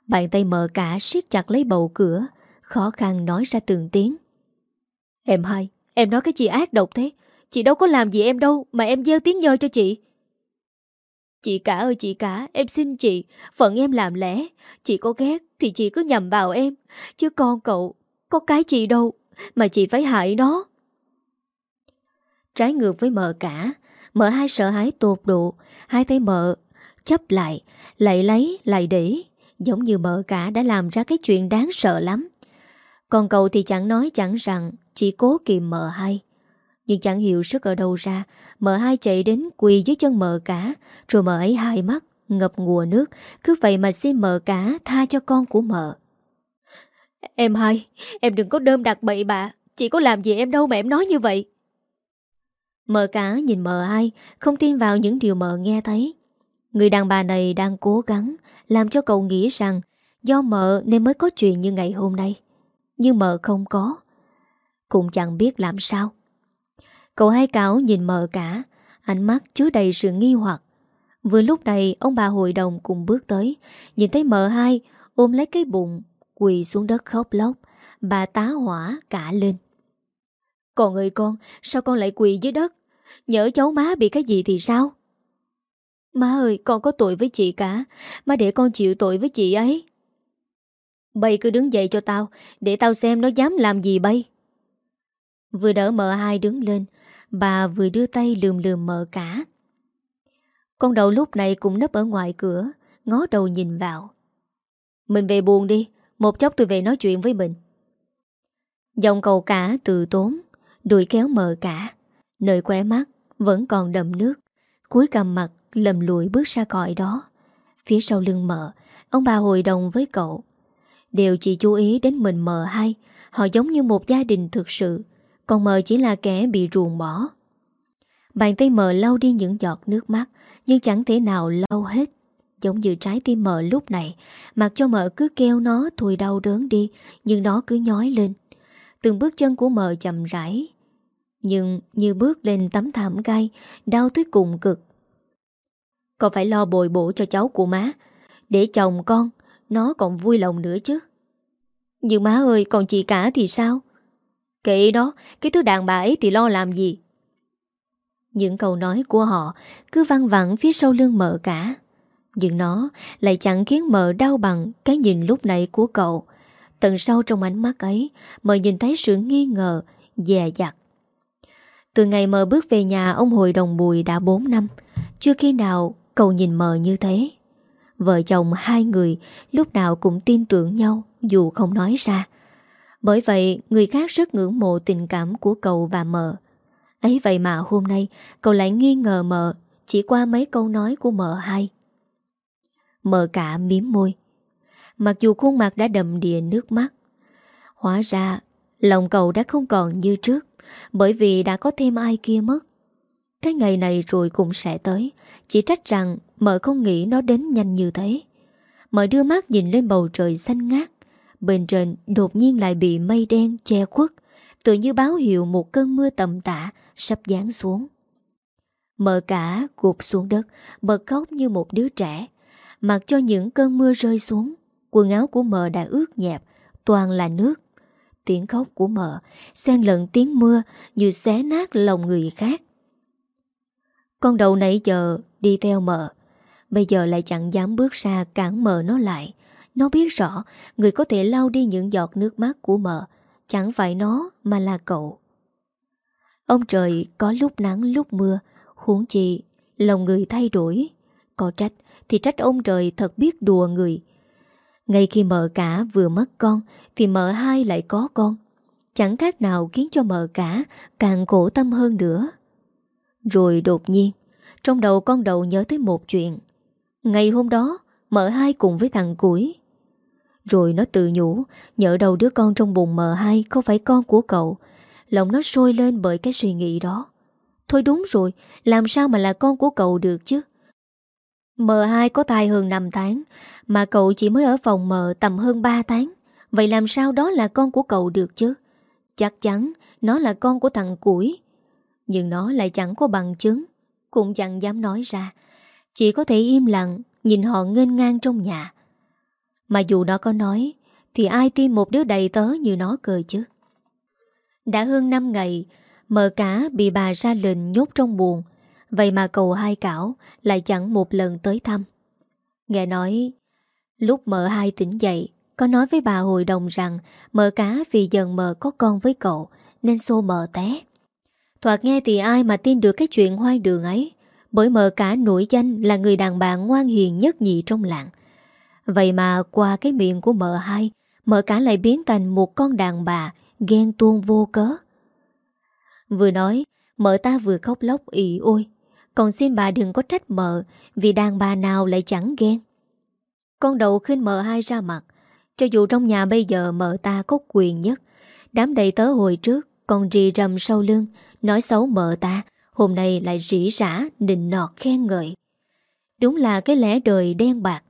Bàn tay mợ cả siết chặt lấy bầu cửa, khó khăn nói ra từng tiếng. Em hai, em nói cái gì ác độc thế? Chị đâu có làm gì em đâu mà em gieo tiếng nhơ cho chị. Chị cả ơi chị cả, em xin chị, phận em làm lẽ. Chị có ghét thì chị cứ nhầm vào em, chứ con cậu có cái chị đâu Mà chị phải hại nó Trái ngược với mợ cả Mợ hai sợ hãi tột độ Hai tay mợ chấp lại lại lấy lại để Giống như mợ cả đã làm ra cái chuyện đáng sợ lắm. Còn cậu thì chẳng nói chẳng rằng Chỉ cố kìm mợ hai. Nhưng chẳng hiểu sức ở đâu ra Mợ hai chạy đến quỳ dưới chân mợ cả Rồi mợ ấy hai mắt Ngập ngùa nước Cứ vậy mà xin mợ cả tha cho con của mợ. Em hai Em đừng có đơm đặt bậy bạ Chị có làm gì em đâu mà em nói như vậy. Mợ cả nhìn mợ hai Không tin vào những điều mợ nghe thấy Người đàn bà này đang cố gắng Làm cho cậu nghĩ rằng Do mợ nên mới có chuyện như ngày hôm nay. Nhưng mợ không có. Cũng chẳng biết làm sao. Cậu hai cáo nhìn mợ cả, Ánh mắt chứa đầy sự nghi hoặc. Vừa lúc này, ông bà hội đồng cùng bước tới, Nhìn thấy mợ hai ôm lấy cái bụng, Quỳ xuống đất khóc lóc. Bà tá hỏa cả lên. Còn người con, Sao con lại quỳ dưới đất? Nhỡ cháu má bị cái gì thì sao? Má ơi, con có tội với chị cả. Má để con chịu tội với chị ấy. Bây cứ đứng dậy cho tao, Để tao xem nó dám làm gì bay. Vừa đỡ mợ hai đứng lên, Bà vừa đưa tay lườm lườm mợ cả. Con đầu lúc này cũng nấp ở ngoài cửa, Ngó đầu nhìn vào. Mình về buồn đi, Một chốc tôi về nói chuyện với mình. Dòng cầu cả từ tốn Đuổi kéo mờ cả. Nơi khóe mắt vẫn còn đầm nước. Cuối cầm mặt, lầm lùi bước ra cõi đó. Phía sau lưng mờ Ông bà hội đồng với cậu. Đều chỉ chú ý đến mình mờ hay Họ giống như một gia đình thực sự, Còn mờ chỉ là kẻ bị ruồng bỏ. Bàn tay mờ lau đi những giọt nước mắt, Nhưng chẳng thể nào lau hết. Giống như trái tim mờ lúc này, Mặc cho mờ cứ kêu nó thôi đau đớn đi, Nhưng nó cứ nhói lên. Từng bước chân của mờ chậm rãi nhưng như bước lên tấm thảm gai, Đau tới cùng cực. Con phải lo bồi bổ cho cháu của má. Để chồng con, Nó còn vui lòng nữa chứ. Nhưng má ơi, còn chị cả thì sao? Kệ đó, Cái thứ đàn bà ấy thì lo làm gì? Những câu nói của họ Cứ văng vẳng phía sau lưng mợ cả. Nhưng nó lại chẳng khiến mợ đau bằng Cái nhìn lúc này của cậu. Tận sâu trong ánh mắt ấy, Mợ nhìn thấy sự nghi ngờ, Dè dặt. Từ ngày mờ bước về nhà, Ông hội đồng bùi đã 4 năm. Chưa khi nào cậu nhìn mờ như thế. Vợ chồng hai người Lúc nào cũng tin tưởng nhau, Dù không nói ra. Bởi vậy, người khác rất ngưỡng mộ tình cảm Của cậu và mờ. Ấy vậy mà hôm nay, cậu lại nghi ngờ mờ, Chỉ qua mấy câu nói của mờ hai. Mờ cả miếm môi. Mặc dù khuôn mặt đã đầm đìa nước mắt, Hóa ra Lòng cậu đã không còn như trước. Bởi vì đã có thêm ai kia mất. Cái ngày này rồi cũng sẽ tới. Chỉ trách rằng Mợ không nghĩ nó đến nhanh như thế. Mợ đưa mắt nhìn lên bầu trời xanh ngát. Bên trên đột nhiên lại bị mây đen che khuất Tự như báo hiệu một cơn mưa tầm tạ Sắp giáng xuống. Mợ cả gục xuống đất, Bật khóc như một đứa trẻ. Mặc cho những cơn mưa rơi xuống, Quần áo của mợ đã ướt nhẹp, Toàn là nước. Tiếng khóc của mợ, Xen lẫn tiếng mưa Như xé nát lòng người khác. Con đầu nãy giờ đi theo mợ, Bây giờ lại chẳng dám bước ra cản mợ nó lại. Nó biết rõ Người có thể lau đi những giọt nước mắt của mợ, Chẳng phải nó mà là cậu. Ông trời có lúc nắng lúc mưa, Huống chi Lòng người thay đổi. Có trách thì trách ông trời thật biết đùa người ngay khi mợ cả vừa mất con, Thì mợ hai lại có con. Chẳng khác nào khiến cho mợ cả Càng khổ tâm hơn nữa. Rồi đột nhiên, Trong đầu con đầu nhớ tới một chuyện. Ngày hôm đó, Mợ hai cùng với thằng Củi. Rồi nó tự nhủ, Nhỡ đầu đứa con trong bụng mợ hai Không phải con của cậu, Lòng nó sôi lên bởi cái suy nghĩ đó. Thôi đúng rồi, Làm sao mà là con của cậu được chứ? Mờ hai có thai hơn 5 tháng mà cậu chỉ mới ở phòng mờ tầm hơn 3 tháng. Vậy làm sao đó là con của cậu được chứ? Chắc chắn Nó là con của thằng Củi. Nhưng nó lại chẳng có bằng chứng, Cũng chẳng dám nói ra. Chỉ có thể im lặng, Nhìn họ nghênh ngang trong nhà. Mà dù nó có nói, Thì ai tin một đứa đầy tớ như nó cơ chứ? Đã hơn 5 ngày, Mờ cả bị bà ra lệnh nhốt trong buồn Vậy mà cậu hai cảo Lại chẳng một lần tới thăm. Nghe nói Lúc mợ hai tỉnh dậy, Có nói với bà hội đồng rằng Mợ cá vì dần mợ có con với cậu, Nên xô mợ té. Thoạt nghe thì ai mà tin được cái chuyện hoang đường ấy, Bởi mợ cả nổi danh Là người đàn bà ngoan hiền nhất nhị trong làng. Vậy mà qua cái miệng của mợ hai, Mợ cả lại biến thành một con đàn bà Ghen tuông vô cớ. Vừa nói, Mợ ta vừa khóc lóc ị ôi, Còn xin bà đừng có trách mợ, Vì đàn bà nào lại chẳng ghen. Con đầu khinh mợ hai ra mặt. Cho dù trong nhà bây giờ mợ ta có quyền nhất, Đám đầy tớ hồi trước, Còn rì rầm sau lưng, Nói xấu mợ ta, Hôm nay lại rỉ rả, nịnh nọt, khen ngợi. Đúng là cái lẽ đời đen bạc.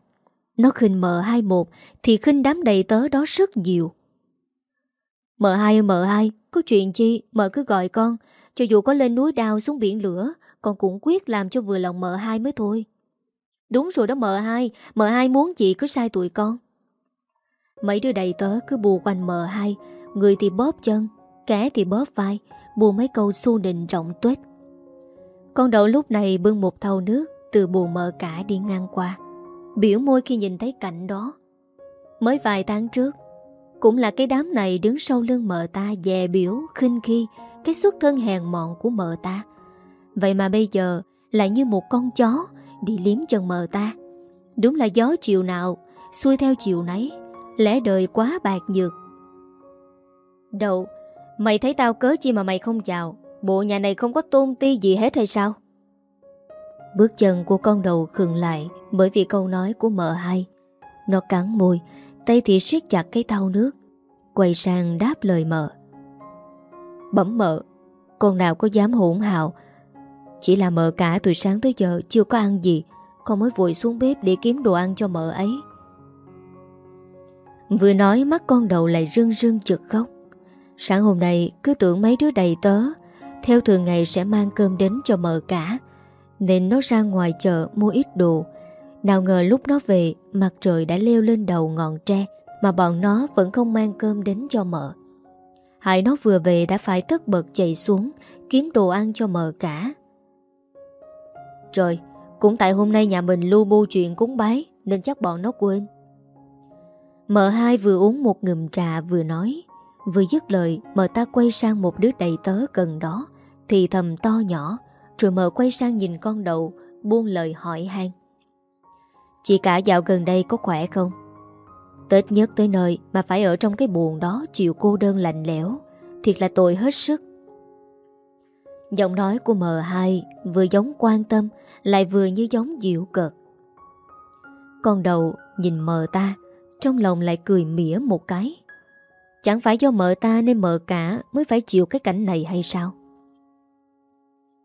Nó khinh mợ hai một, Thì khinh đám đầy tớ đó rất nhiều. Mợ hai ơi, mợ hai, Có chuyện chi? Mợ cứ gọi con. Cho dù có lên núi đao xuống biển lửa, Con cũng quyết làm cho vừa lòng mợ hai mới thôi. Đúng rồi đó mợ hai Mợ hai muốn gì cứ sai tụi con. Mấy đứa đầy tớ cứ bù quanh mợ hai Người thì bóp chân Kẻ thì bóp vai Bù mấy câu xu nịnh trọng tuết Con đậu lúc này bưng một thau nước Từ bù mợ cả đi ngang qua. Biểu môi khi nhìn thấy cảnh đó. Mới vài tháng trước Cũng là cái đám này đứng sau lưng mợ ta Dè biểu, khinh khi Cái xuất thân hèn mọn của mợ ta. Vậy mà bây giờ Lại như một con chó. Đi liếm chân mờ ta. Đúng là gió chiều nào, Xuôi theo chiều nấy, Lẽ đời quá bạc nhược. Đậu, Mày thấy tao cớ chi mà mày không chào? Bộ nhà này không có tôn ti gì hết hay sao? Bước chân của con đầu khừng lại Bởi vì câu nói của mợ hai. Nó cắn môi, Tay thì siết chặt cái thau nước, Quay sang đáp lời mợ. Bẩm mợ, Con nào có dám hỗn hào chỉ là mợ cả từ sáng tới giờ, Chưa có ăn gì. Con mới vội xuống bếp để kiếm đồ ăn cho mợ ấy. Vừa nói, mắt con đầu lại rưng rưng chực khóc. Sáng hôm nay, cứ tưởng mấy đứa đầy tớ. Theo thường ngày sẽ mang cơm đến cho mợ cả. Nên nó ra ngoài chợ mua ít đồ. Nào ngờ lúc nó về, Mặt trời đã leo lên đầu ngọn tre, Mà bọn nó vẫn không mang cơm đến cho mợ. Hải nó vừa về đã phải tất bật chạy xuống, Kiếm đồ ăn cho mợ cả. Trời. Cũng tại hôm nay nhà mình lưu bu chuyện cúng bái, Nên chắc bọn nó quên. Mợ hai vừa uống một ngụm trà vừa nói, Vừa dứt lời, Mợ ta quay sang một đứa đầy tớ gần đó, Thì thầm to nhỏ, Rồi mợ quay sang nhìn con đậu, Buông lời hỏi han. Chị cả dạo gần đây có khỏe không? Tết nhất tới nơi Mà phải ở trong cái buồn đó Chịu cô đơn lạnh lẽo, Thiệt là tội hết sức. Giọng nói của mờ hai Vừa giống quan tâm, Lại vừa như giống dịu cợt. Con đầu nhìn mờ ta, Trong lòng lại cười mỉa một cái. Chẳng phải do mợ ta nên mợ cả Mới phải chịu cái cảnh này hay sao?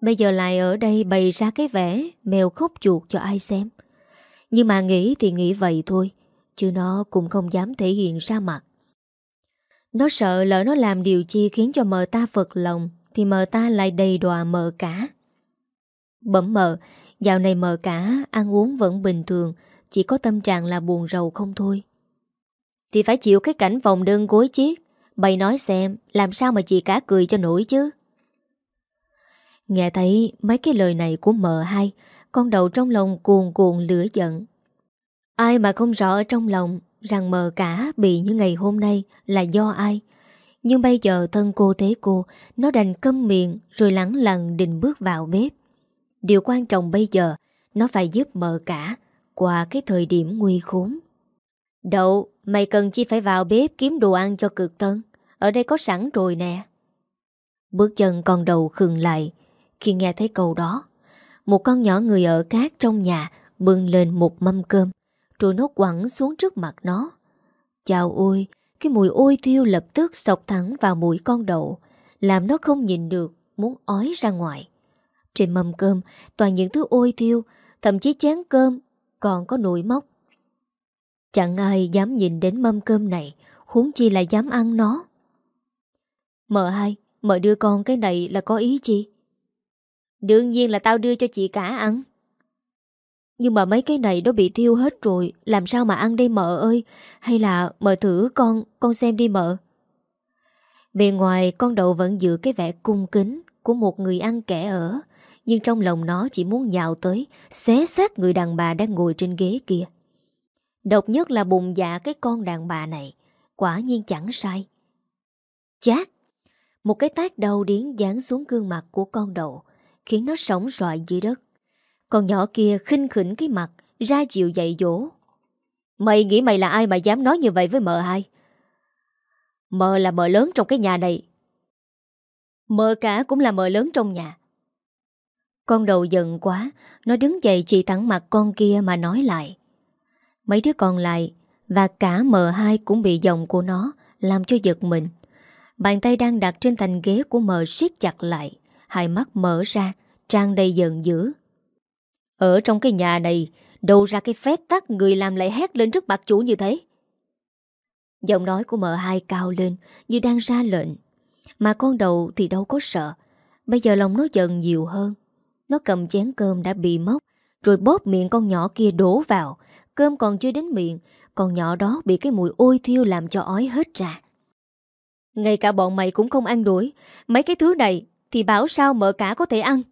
Bây giờ lại ở đây bày ra cái vẻ Mèo khóc chuột cho ai xem. Nhưng mà nghĩ thì nghĩ vậy thôi, Chứ nó cũng không dám thể hiện ra mặt. Nó sợ lỡ nó làm điều chi Khiến cho mợ ta phật lòng thì mợ ta lại đầy đọa mợ cả. Bẩm mợ Dạo này mợ cả, ăn uống vẫn bình thường, Chỉ có tâm trạng là buồn rầu không thôi. Thì phải chịu cái cảnh vòng đơn gối chiếc, Bày nói xem Làm sao mà chị cả cười cho nổi chứ. Nghe thấy mấy cái lời này của mợ hai, Con đầu trong lòng cuồn cuồn lửa giận. Ai mà không rõ ở trong lòng Rằng mờ cả bị như ngày hôm nay Là do ai nhưng bây giờ thân cô thế cô Nó đành câm miệng Rồi lắng lặng định bước vào bếp Điều quan trọng bây giờ Nó phải giúp mợ cả Qua cái thời điểm nguy khốn Đậu, mày cần chi phải vào bếp kiếm đồ ăn cho cực tân. Ở đây có sẵn rồi nè. Bước chân con đầu khừng lại khi nghe thấy câu đó. Một con nhỏ người ở cát trong nhà bưng lên một mâm cơm, rồi nó quẳng xuống trước mặt nó. Chào ôi, cái mùi ôi thiêu lập tức sọc thẳng vào mũi con đậu, làm nó không nhìn được, muốn ói ra ngoài. Trên mâm cơm toàn những thứ ôi thiêu, thậm chí chén cơm còn có nồi móc. Chẳng ai dám nhìn đến mâm cơm này Huống chi là dám ăn nó. Mợ hai Mợ đưa con cái này là có ý chi? Đương nhiên là tao đưa cho chị cả ăn. Nhưng mà mấy cái này nó bị thiêu hết rồi, Làm sao mà ăn đây mợ ơi? Hay là mợ thử con Con xem đi mợ. Bề ngoài, con đậu vẫn giữ cái vẻ cung kính Của một người ăn kẻ ở, Nhưng trong lòng nó chỉ muốn nhào tới, Xé xác người đàn bà đang ngồi trên ghế kia. Độc nhất là bùng dạ cái con đàn bà này, Quả nhiên chẳng sai. Chát! Một cái tác đầu điến dán xuống gương mặt của con đậu Khiến nó sóng xoại dưới đất. Con nhỏ kia khinh khỉnh cái mặt, Ra chịu dạy dỗ. Mày nghĩ mày là ai mà dám nói như vậy với mợ hai? Mợ là mợ lớn trong cái nhà này. Mợ cả cũng là mợ lớn trong nhà. Con đầu giận quá, Nó đứng dậy chỉ thẳng mặt con kia mà nói lại. Mấy đứa còn lại Và cả mợ hai cũng bị giọng của nó Làm cho giật mình. Bàn tay đang đặt trên thành ghế của mợ siết chặt lại, Hai mắt mở ra, Trang đầy giận dữ. Ở trong cái nhà này, Đâu ra cái phép tắc người làm lại hét lên trước mặt chủ như thế. Giọng nói của mợ hai cao lên Như đang ra lệnh. Mà con đầu thì đâu có sợ. Bây giờ lòng nó giận nhiều hơn. Nó cầm chén cơm đã bị móc, Rồi bóp miệng con nhỏ kia đổ vào. Cơm còn chưa đến miệng, Con nhỏ đó bị cái mùi ôi thiêu làm cho ói hết ra. Ngay cả bọn mày cũng không ăn đuổi Mấy cái thứ này Thì bảo sao mợ cả có thể ăn?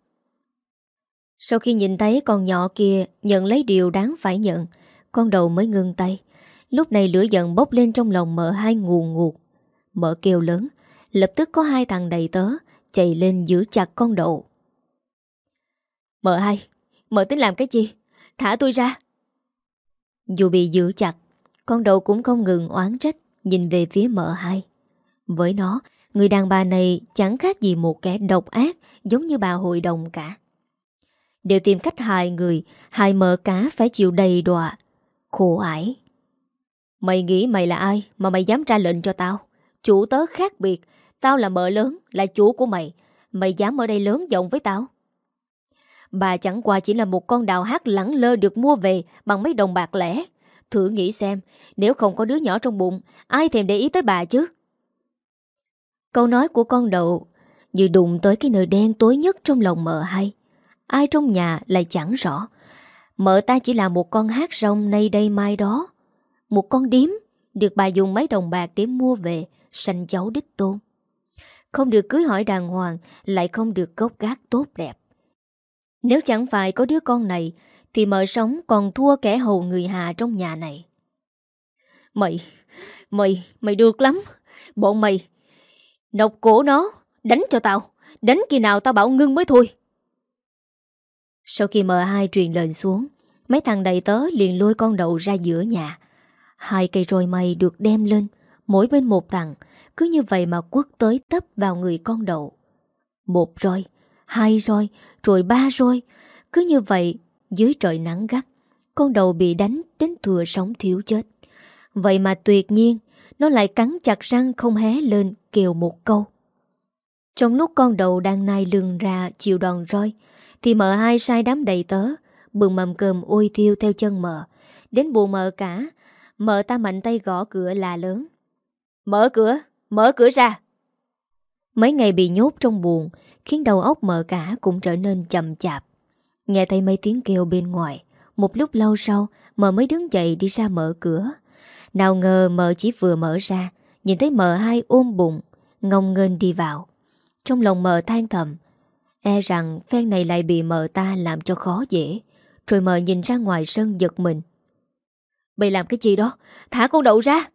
Sau khi nhìn thấy con nhỏ kia, Nhận lấy điều đáng phải nhận, Con đầu mới ngưng tay. Lúc này lửa giận bốc lên trong lòng mợ hai nguồn ngụt. Mợ kêu lớn, Lập tức có hai thằng đầy tớ Chạy lên giữ chặt con đầu. Mợ hai, Mợ tính làm cái gì Thả tôi ra. Dù bị giữ chặt, Con đầu cũng không ngừng oán trách, Nhìn về phía mợ hai. Với nó, Người đàn bà này chẳng khác gì một kẻ độc ác, Giống như bà hội đồng cả. Đều tìm cách hại người Hại mợ cá phải chịu đầy đọa Khổ ải Mày nghĩ mày là ai mà mày dám ra lệnh cho tao? Chủ tớ khác biệt, tao là mợ lớn, là chủ của mày. Mày dám ở đây lớn giọng với tao? Bà chẳng qua chỉ là một con đào hát lẳng lơ được mua về bằng mấy đồng bạc lẻ. Thử nghĩ xem, nếu không có đứa nhỏ trong bụng, ai thèm để ý tới bà chứ? Câu nói của con đậu như đụng tới cái nơi đen tối nhất trong lòng mợ hay. Ai trong nhà lại chẳng rõ. Mợ ta chỉ là một con hát rong nay đây mai đó. Một con điếm Được bà dùng mấy đồng bạc để mua về, Sanh cháu đích tôn. Không được cưới hỏi đàng hoàng, Lại không được gốc gác tốt đẹp. Nếu chẳng phải có đứa con này, Thì mợ sống còn thua kẻ hầu người hà trong nhà này. Mày Mày Mày được lắm. Bọn mày Nọc cổ nó, Đánh cho tao. Đánh khi nào tao bảo ngưng mới thôi. Sau khi mợ hai truyền lệnh xuống Mấy thằng đầy tớ liền lôi con đậu ra giữa nhà. Hai cây roi mây được đem lên Mỗi bên một thằng, Cứ như vậy mà quất tới tấp vào người con đậu. Một roi Hai roi Rồi ba roi Cứ như vậy dưới trời nắng gắt Con đầu bị đánh đến thừa sống thiếu chết. Vậy mà tuyệt nhiên Nó lại cắn chặt răng không hé lên kêu một câu. Trong lúc con đầu đang nai lưng ra chịu đòn roi thì mợ hai sai đám đầy tớ. Bừng mầm cơm ôi thiêu theo chân mợ. Đến buồn mợ cả Mợ ta mạnh tay gõ cửa là lớn. Mở cửa, mở cửa ra. Mấy ngày bị nhốt trong buồn Khiến đầu óc mợ cả cũng trở nên chậm chạp. Nghe thấy mấy tiếng kêu bên ngoài Một lúc lâu sau Mợ mới đứng dậy đi ra mở cửa. Nào ngờ mợ chỉ vừa mở ra Nhìn thấy mợ hai ôm bụng Ngông nghênh đi vào. Trong lòng mợ than thầm E rằng phen này lại bị mợ ta làm cho khó dễ, Rồi mợ nhìn ra ngoài sân giật mình. Bị làm cái gì đó? Thả con đậu ra!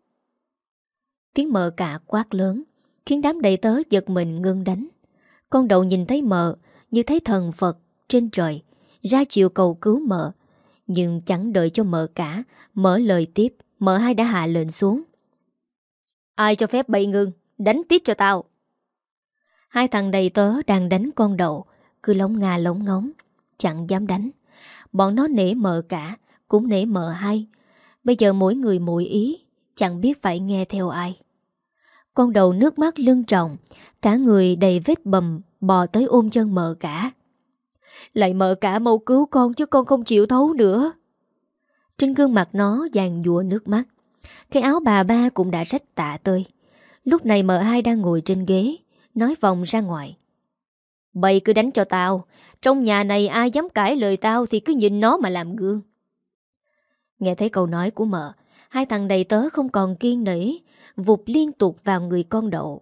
Tiếng mợ cả quát lớn, Khiến đám đầy tớ giật mình ngưng đánh. Con đậu nhìn thấy mợ Như thấy thần Phật trên trời, Ra chiều cầu cứu mợ Nhưng chẳng đợi cho mợ cả, Mở lời tiếp Mợ hai đã hạ lệnh xuống. Ai cho phép bay ngưng, Đánh tiếp cho tao! Hai thằng đầy tớ đang đánh con đậu, Cứ lóng ngà lóng ngóng, Chẳng dám đánh. Bọn nó nể mợ cả, Cũng nể mợ hai Bây giờ mỗi người mỗi ý, Chẳng biết phải nghe theo ai. Con đầu nước mắt lưng trọng Cả người đầy vết bầm, Bò tới ôm chân mợ cả. Lại mợ cả mau cứu con Chứ con không chịu thấu nữa. Trên gương mặt nó dàn dụa nước mắt. Cái áo bà ba cũng đã rách tạ tơi. Lúc này mợ hai đang ngồi trên ghế Nói vòng ra ngoài. Bày cứ đánh cho tao, Trong nhà này ai dám cãi lời tao Thì cứ nhìn nó mà làm gương. Nghe thấy câu nói của mợ, Hai thằng đầy tớ không còn kiên nỉ Vụt liên tục vào người con đậu.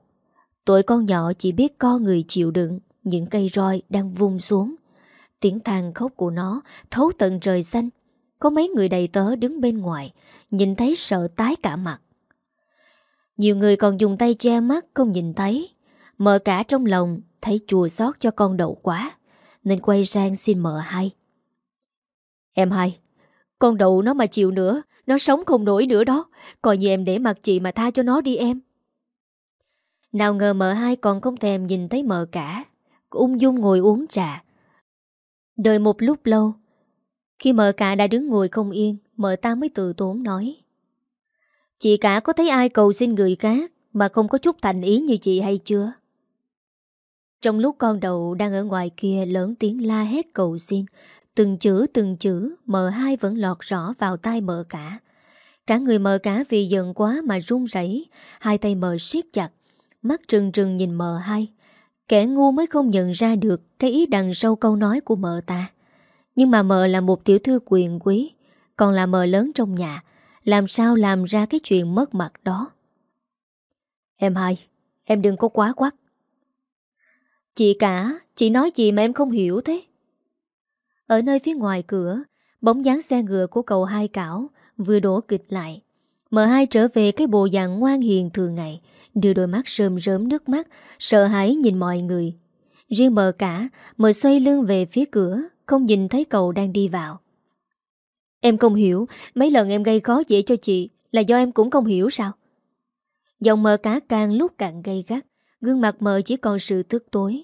Tuổi con nhỏ chỉ biết co người chịu đựng Những cây roi đang vung xuống. Tiếng than khóc của nó Thấu tận trời xanh. Có mấy người đầy tớ đứng bên ngoài, Nhìn thấy sợ tái cả mặt. Nhiều người còn dùng tay che mắt Không nhìn thấy. Mợ cả trong lòng, Thấy chùa xót cho con đậu quá, Nên quay sang xin mợ hai. Em hai, con đậu nó mà chịu nữa, Nó sống không nổi nữa đó, Coi như em để mặt chị mà tha cho nó đi em. Nào ngờ mợ hai còn không thèm nhìn thấy mợ cả Ung dung ngồi uống trà. Đợi một lúc lâu, Khi mợ cả đã đứng ngồi không yên, Mợ ta mới từ tốn nói. Chị cả có thấy ai cầu xin người khác Mà không có chút thành ý như chị hay chưa? Trong lúc con đầu đang ở ngoài kia lớn tiếng la hét cầu xin, Từng chữ từng chữ, mờ hai vẫn lọt rõ vào tai mờ cả. Cả người mờ cả vì giận quá mà run rẩy, Hai tay mờ siết chặt, Mắt trừng trừng nhìn mờ hai. Kẻ ngu mới không nhận ra được Cái ý đằng sau câu nói của mờ ta. Nhưng mà mờ là một tiểu thư quyền quý, Còn là mờ lớn trong nhà, Làm sao làm ra cái chuyện mất mặt đó? Em hai, Em đừng có quá quắc. Chị cả, Chị nói gì mà em không hiểu thế? Ở nơi phía ngoài cửa, Bóng dáng xe ngựa của cậu hai cảo Vừa đổ kịch lại. Mờ hai trở về cái bộ dạng ngoan hiền thường ngày, Đưa đôi mắt rơm rớm nước mắt, Sợ hãi nhìn mọi người. Riêng mờ cả Mờ xoay lưng về phía cửa, Không nhìn thấy cậu đang đi vào. Em không hiểu, Mấy lần em gây khó dễ cho chị Là do em cũng không hiểu sao? Giọng mờ cá càng lúc càng gây gắt, Gương mặt mờ chỉ còn sự tức tối.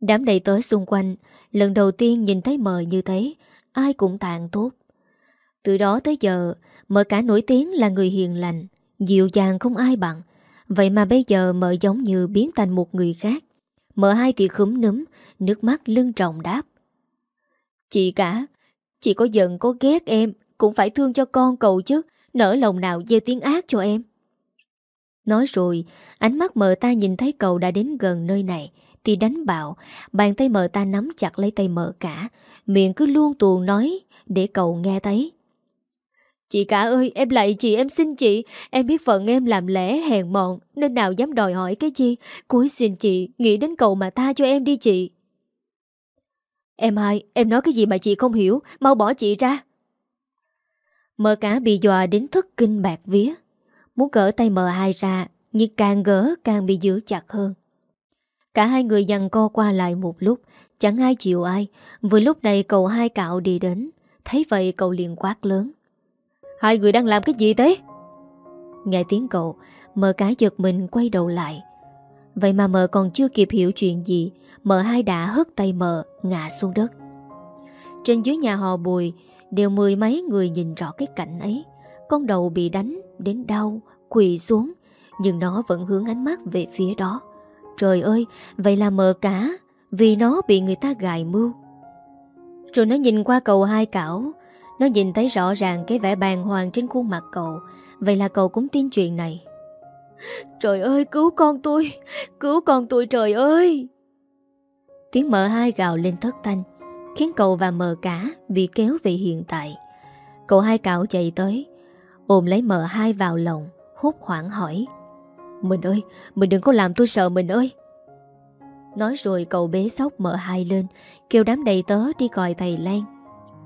Đám đầy tới xung quanh, Lần đầu tiên nhìn thấy mờ như thế, Ai cũng tạng tốt Từ đó tới giờ, Mờ cả nổi tiếng là người hiền lành, Dịu dàng không ai bằng. Vậy mà bây giờ mợ giống như biến thành một người khác. Mợ hai thì khúm núm, Nước mắt lưng trọng đáp. Chị cả, Chị có giận, có ghét em, Cũng phải thương cho con cậu chứ, Nỡ lòng nào gieo tiếng ác cho em. Nói rồi, Ánh mắt mợ ta nhìn thấy cậu đã đến gần nơi này. Thì đánh bạo. Bàn tay mợ ta nắm chặt lấy tay mợ cả. Miệng cứ luôn tuồn nói Để cậu nghe thấy. Chị cả ơi, em lại chị, em xin chị. Em biết phận em làm lẽ, hèn mọn, Nên nào dám đòi hỏi cái gì? Cuối xin chị, nghĩ đến cậu mà tha cho em đi chị. Em hai, Em nói cái gì mà chị không hiểu? Mau bỏ chị ra. Mờ cả bị dọa đến thất kinh bạc vía. Muốn cỡ tay mờ hai ra, Nhưng càng gỡ, càng bị giữ chặt hơn. Cả hai người dằn co qua lại một lúc, Chẳng ai chịu ai. Vừa lúc này cậu hai cạo đi đến, Thấy vậy cậu liền quát lớn. Hai người đang làm cái gì thế? Nghe tiếng cậu, Mờ cái giật mình quay đầu lại. Vậy mà mờ còn chưa kịp hiểu chuyện gì, Mờ hai đã hất tay mờ, Ngã xuống đất. Trên dưới nhà họ bùi, Đều mười mấy người nhìn rõ cái cảnh ấy. Con đầu bị đánh đến đau, Quỳ xuống, Nhưng nó vẫn hướng ánh mắt về phía đó. Trời ơi, Vậy là mờ cả, Vì nó bị người ta gài mưu. Rồi nó nhìn qua cầu hai cảo, nó nhìn thấy rõ ràng cái vẻ bàng hoàng trên khuôn mặt cậu. Vậy là cậu cũng tin chuyện này. Trời ơi, cứu con tôi, Cứu con tôi trời ơi! Tiếng mờ hai gào lên thất thanh, Khiến cậu và mờ cả Bị kéo về hiện tại. Cậu hai cảo chạy tới, Ôm lấy mờ hai vào lòng Hút hoảng hỏi. Mình ơi, Mình đừng có làm tôi sợ mình ơi. Nói rồi cậu bế sóc mợ hai lên, Kêu đám đầy tớ đi gọi thầy Lan.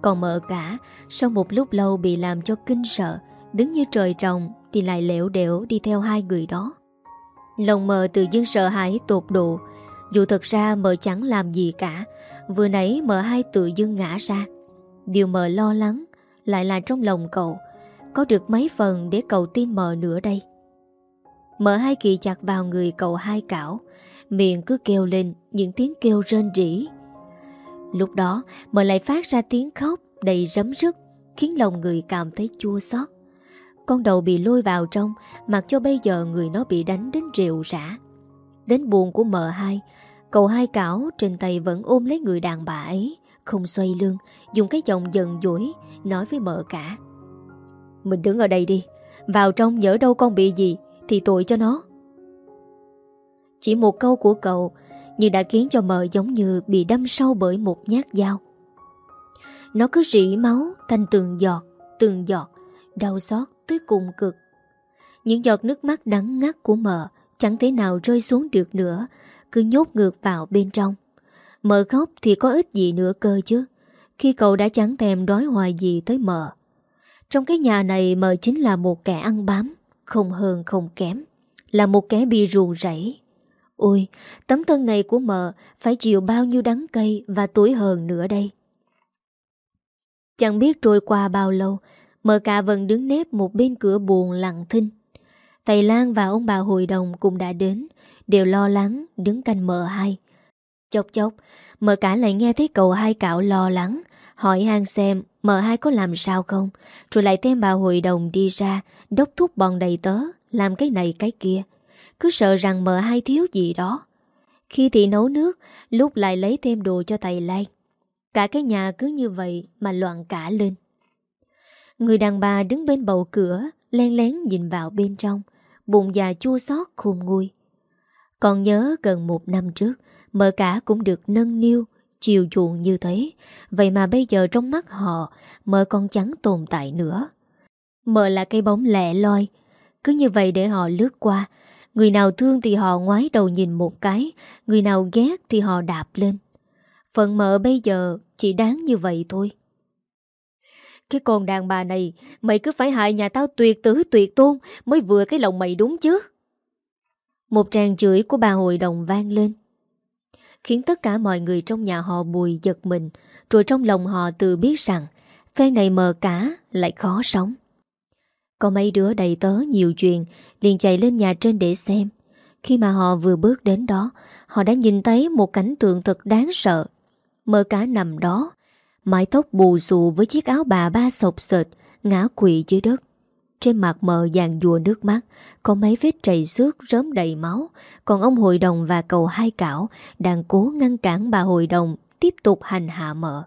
Còn mợ cả, Sau một lúc lâu bị làm cho kinh sợ, Đứng như trời trồng Thì lại lẻo đẻo đi theo hai người đó. Lòng mờ tự dưng sợ hãi tột độ, Dù thật ra mờ chẳng làm gì cả, Vừa nãy mờ hai tự dưng ngã ra. Điều mờ lo lắng Lại là trong lòng cậu, Có được mấy phần để cậu tin mờ nữa đây mở hai kỳ chặt vào người cậu hai cảo Miệng cứ kêu lên những tiếng kêu rên rỉ Lúc đó mờ lại phát ra tiếng khóc đầy rấm rứt khiến lòng người cảm thấy chua xót. Con đầu bị lôi vào trong mặc cho bây giờ người nó bị đánh đến rượu rã. Đến buồn của mợ hai, cậu hai cảo trên tay vẫn ôm lấy người đàn bà ấy, không xoay lưng, dùng cái giọng giận dỗi nói với mợ cả. Mình đứng ở đây đi, vào trong nhỡ đâu con bị gì thì tội cho nó. Chỉ một câu của cậu nhưng đã khiến cho mợ giống như bị đâm sâu bởi một nhát dao. Nó cứ rỉ máu thành từng giọt, từng giọt, đau xót tới cùng cực. Những giọt nước mắt đắng ngắt của mợ chẳng thể nào rơi xuống được nữa, cứ nhốt ngược vào bên trong. Mợ khóc thì có ích gì nữa cơ chứ, khi cậu đã chẳng thèm đói hoài gì tới mợ. Trong cái nhà này mợ chính là một kẻ ăn bám, không hơn không kém, là một kẻ bị ruồng rẫy. Ôi, tấm thân này của mợ phải chịu bao nhiêu đắng cay và tuổi hờn nữa đây. Chẳng biết trôi qua bao lâu, mợ cả vẫn đứng nếp một bên cửa buồn lặng thinh. thầy Lan và ông bà hội đồng cũng đã đến, đều lo lắng đứng canh mờ hai. Chốc chốc, mờ cả lại nghe thấy cậu hai cạo lo lắng, hỏi han xem mờ hai có làm sao không, rồi lại thêm bà hội đồng đi ra, đốc thúc bọn đầy tớ, làm cái này cái kia. Cứ sợ rằng mờ hai thiếu gì đó. Khi thì nấu nước, lúc lại lấy thêm đồ cho Tây Lan. Cả cái nhà cứ như vậy mà loạn cả lên. Người đàn bà đứng bên bầu cửa, len lén nhìn vào bên trong, bụng già chua xót khôn nguôi. Còn nhớ gần một năm trước, mợ cả cũng được nâng niu, chiều chuộng như thế. Vậy mà bây giờ trong mắt họ, mợ còn chẳng tồn tại nữa. Mợ là cây bóng lẻ loi, cứ như vậy để họ lướt qua. Người nào thương thì họ ngoái đầu nhìn một cái, người nào ghét thì họ đạp lên. Phận mợ bây giờ chỉ đáng như vậy thôi. Cái con đàn bà này, mày cứ phải hại nhà tao tuyệt tử tuyệt tôn mới vừa cái lòng mày đúng chứ. Một tràng chửi của bà hội đồng vang lên. Khiến tất cả mọi người trong nhà họ bùi giật mình, rồi trong lòng họ tự biết rằng phen này mờ cả lại khó sống. Có mấy đứa đầy tớ nhiều chuyện liền chạy lên nhà trên để xem. Khi mà họ vừa bước đến đó, họ đã nhìn thấy một cảnh tượng thật đáng sợ. Mờ cá nằm đó, mái tóc bù xù với chiếc áo bà ba sọc sệt, ngã quỵ dưới đất. Trên mặt mờ dàn dùa nước mắt, có mấy vết chảy xước rớm đầy máu, còn ông hội đồng và cầu hai cảo đang cố ngăn cản bà hội đồng tiếp tục hành hạ mợ.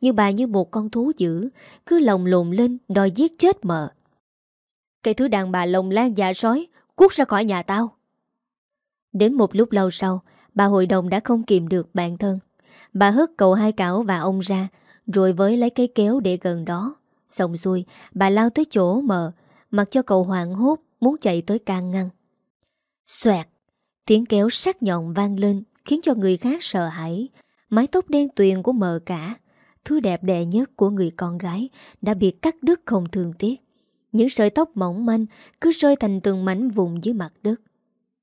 như bà như một con thú dữ, cứ lồng lồn lên đòi giết chết mợ. Cái thứ đàn bà lồng lan dạ sói, cút ra khỏi nhà tao. Đến một lúc lâu sau, bà hội đồng đã không kìm được bản thân. Bà hất cầu hai cảo và ông ra, rồi với lấy cái kéo để gần đó. Xong xuôi, bà lao tới chỗ mờ, mặc cho cậu hoảng hốt muốn chạy tới can ngăn. Xoẹt, tiếng kéo sắc nhọn vang lên khiến cho người khác sợ hãi. Mái tóc đen tuyền của mờ cả, thứ đẹp đẽ nhất của người con gái đã bị cắt đứt không thường tiếc. Những sợi tóc mỏng manh cứ rơi thành từng mảnh vùng dưới mặt đất.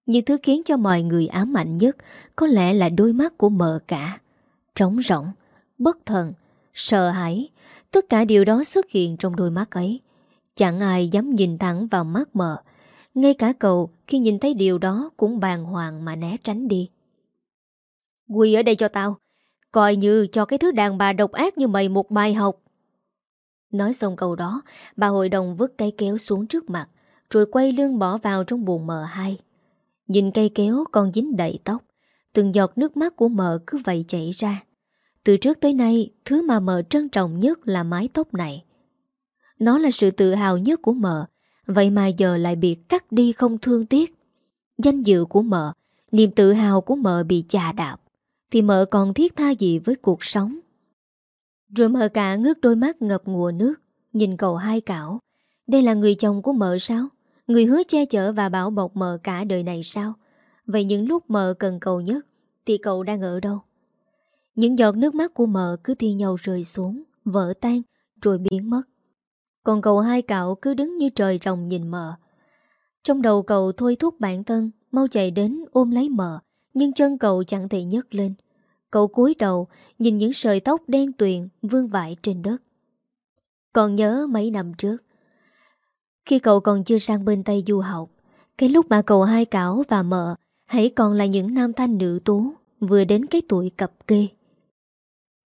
Nhưng thứ khiến cho mọi người ám ảnh nhất có lẽ là đôi mắt của mờ cả. Trống rỗng, bất thần, sợ hãi, tất cả điều đó xuất hiện trong đôi mắt ấy. Chẳng ai dám nhìn thẳng vào mắt mờ. Ngay cả cậu khi nhìn thấy điều đó cũng bàng hoàng mà né tránh đi. Quỳ ở đây cho tao. Coi như cho cái thứ đàn bà độc ác như mày một bài học. Nói xong câu đó, bà hội đồng vứt cây kéo xuống trước mặt, rồi quay lưng bỏ vào trong buồn mờ hai. Nhìn cây kéo còn dính đầy tóc, từng giọt nước mắt của mờ cứ vậy chảy ra. Từ trước tới nay, thứ mà mờ trân trọng nhất là mái tóc này. Nó là sự tự hào nhất của mợ. Vậy mà giờ lại bị cắt đi không thương tiếc. Danh dự của mợ, Niềm tự hào của mợ bị chà đạp. Thì mợ còn thiết tha gì với cuộc sống? Rồi mợ cả ngước đôi mắt ngập ngùa nước, Nhìn cậu hai cảo. Đây là người chồng của mợ sao? Người hứa che chở và bảo bọc mợ cả đời này sao? Vậy những lúc mợ cần cậu nhất, Thì cậu đang ở đâu? Những giọt nước mắt của mợ cứ thi nhau rơi xuống, Vỡ tan, rồi biến mất còn cậu hai cạo cứ đứng như trời rồng nhìn mờ. Trong đầu cậu thôi thúc bản thân, Mau chạy đến ôm lấy mờ, Nhưng chân cậu chẳng thể nhấc lên. Cậu cúi đầu, Nhìn những sợi tóc đen tuyền Vương vãi trên đất. Còn nhớ mấy năm trước, Khi cậu còn chưa sang bên Tây du học, Cái lúc mà cậu hai cảo và mợ Hãy còn là những nam thanh nữ tú, Vừa đến cái tuổi cập kê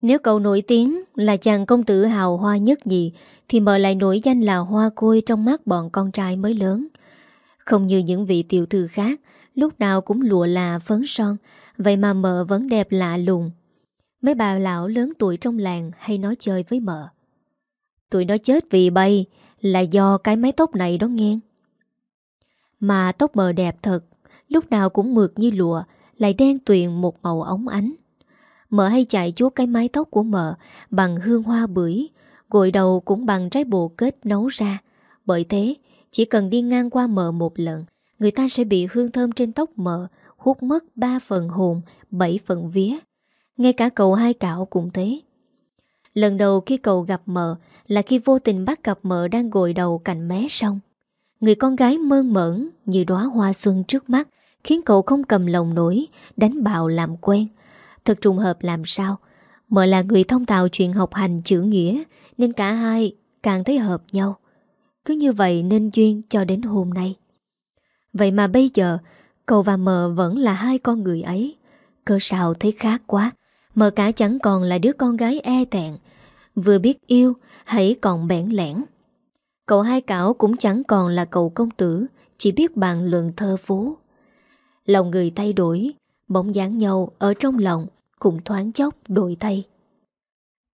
nếu cậu nổi tiếng là chàng công tử hào hoa nhất gì Thì mờ lại nổi danh là hoa côi trong mắt bọn con trai mới lớn. Không như những vị tiểu thư khác, Lúc nào cũng lụa là phấn son, Vậy mà mợ vẫn đẹp lạ lùng. Mấy bà lão lớn tuổi trong làng hay nói chơi với mợ. Tụi nó chết vì bay Là do cái mái tóc này đó nghe. Mà tóc mờ đẹp thật, Lúc nào cũng mượt như lụa, Lại đen tuyền một màu ống ánh. Mợ hay chạy chuốt cái mái tóc của mợ bằng hương hoa bưởi, gội đầu cũng bằng trái bồ kết nấu ra. Bởi thế, chỉ cần đi ngang qua mợ một lần, người ta sẽ bị hương thơm trên tóc mợ hút mất 3 phần hồn, 7 phần vía. Ngay cả cậu hai cạo cũng thế. Lần đầu khi cậu gặp mợ là khi vô tình bắt gặp mợ đang gội đầu cạnh mé sông. Người con gái mơn mởn như đóa hoa xuân trước mắt khiến cậu không cầm lòng nổi, đánh bạo làm quen. Thật trùng hợp làm sao? Mợ là người thông tạo chuyện học hành chữ nghĩa, Nên cả hai càng thấy hợp nhau. Cứ như vậy nên duyên cho đến hôm nay. Vậy mà bây giờ, Cậu và mờ vẫn là hai con người ấy. Cơ sao thấy khác quá. Mờ cả chẳng còn là đứa con gái e tẹn. Vừa biết yêu, Hãy còn bẽn lẽn. Cậu hai cảo cũng chẳng còn là cậu công tử, Chỉ biết bàn luận thơ phú Lòng người thay đổi, Bóng dáng nhau ở trong lòng. Cũng thoáng chốc đổi thay.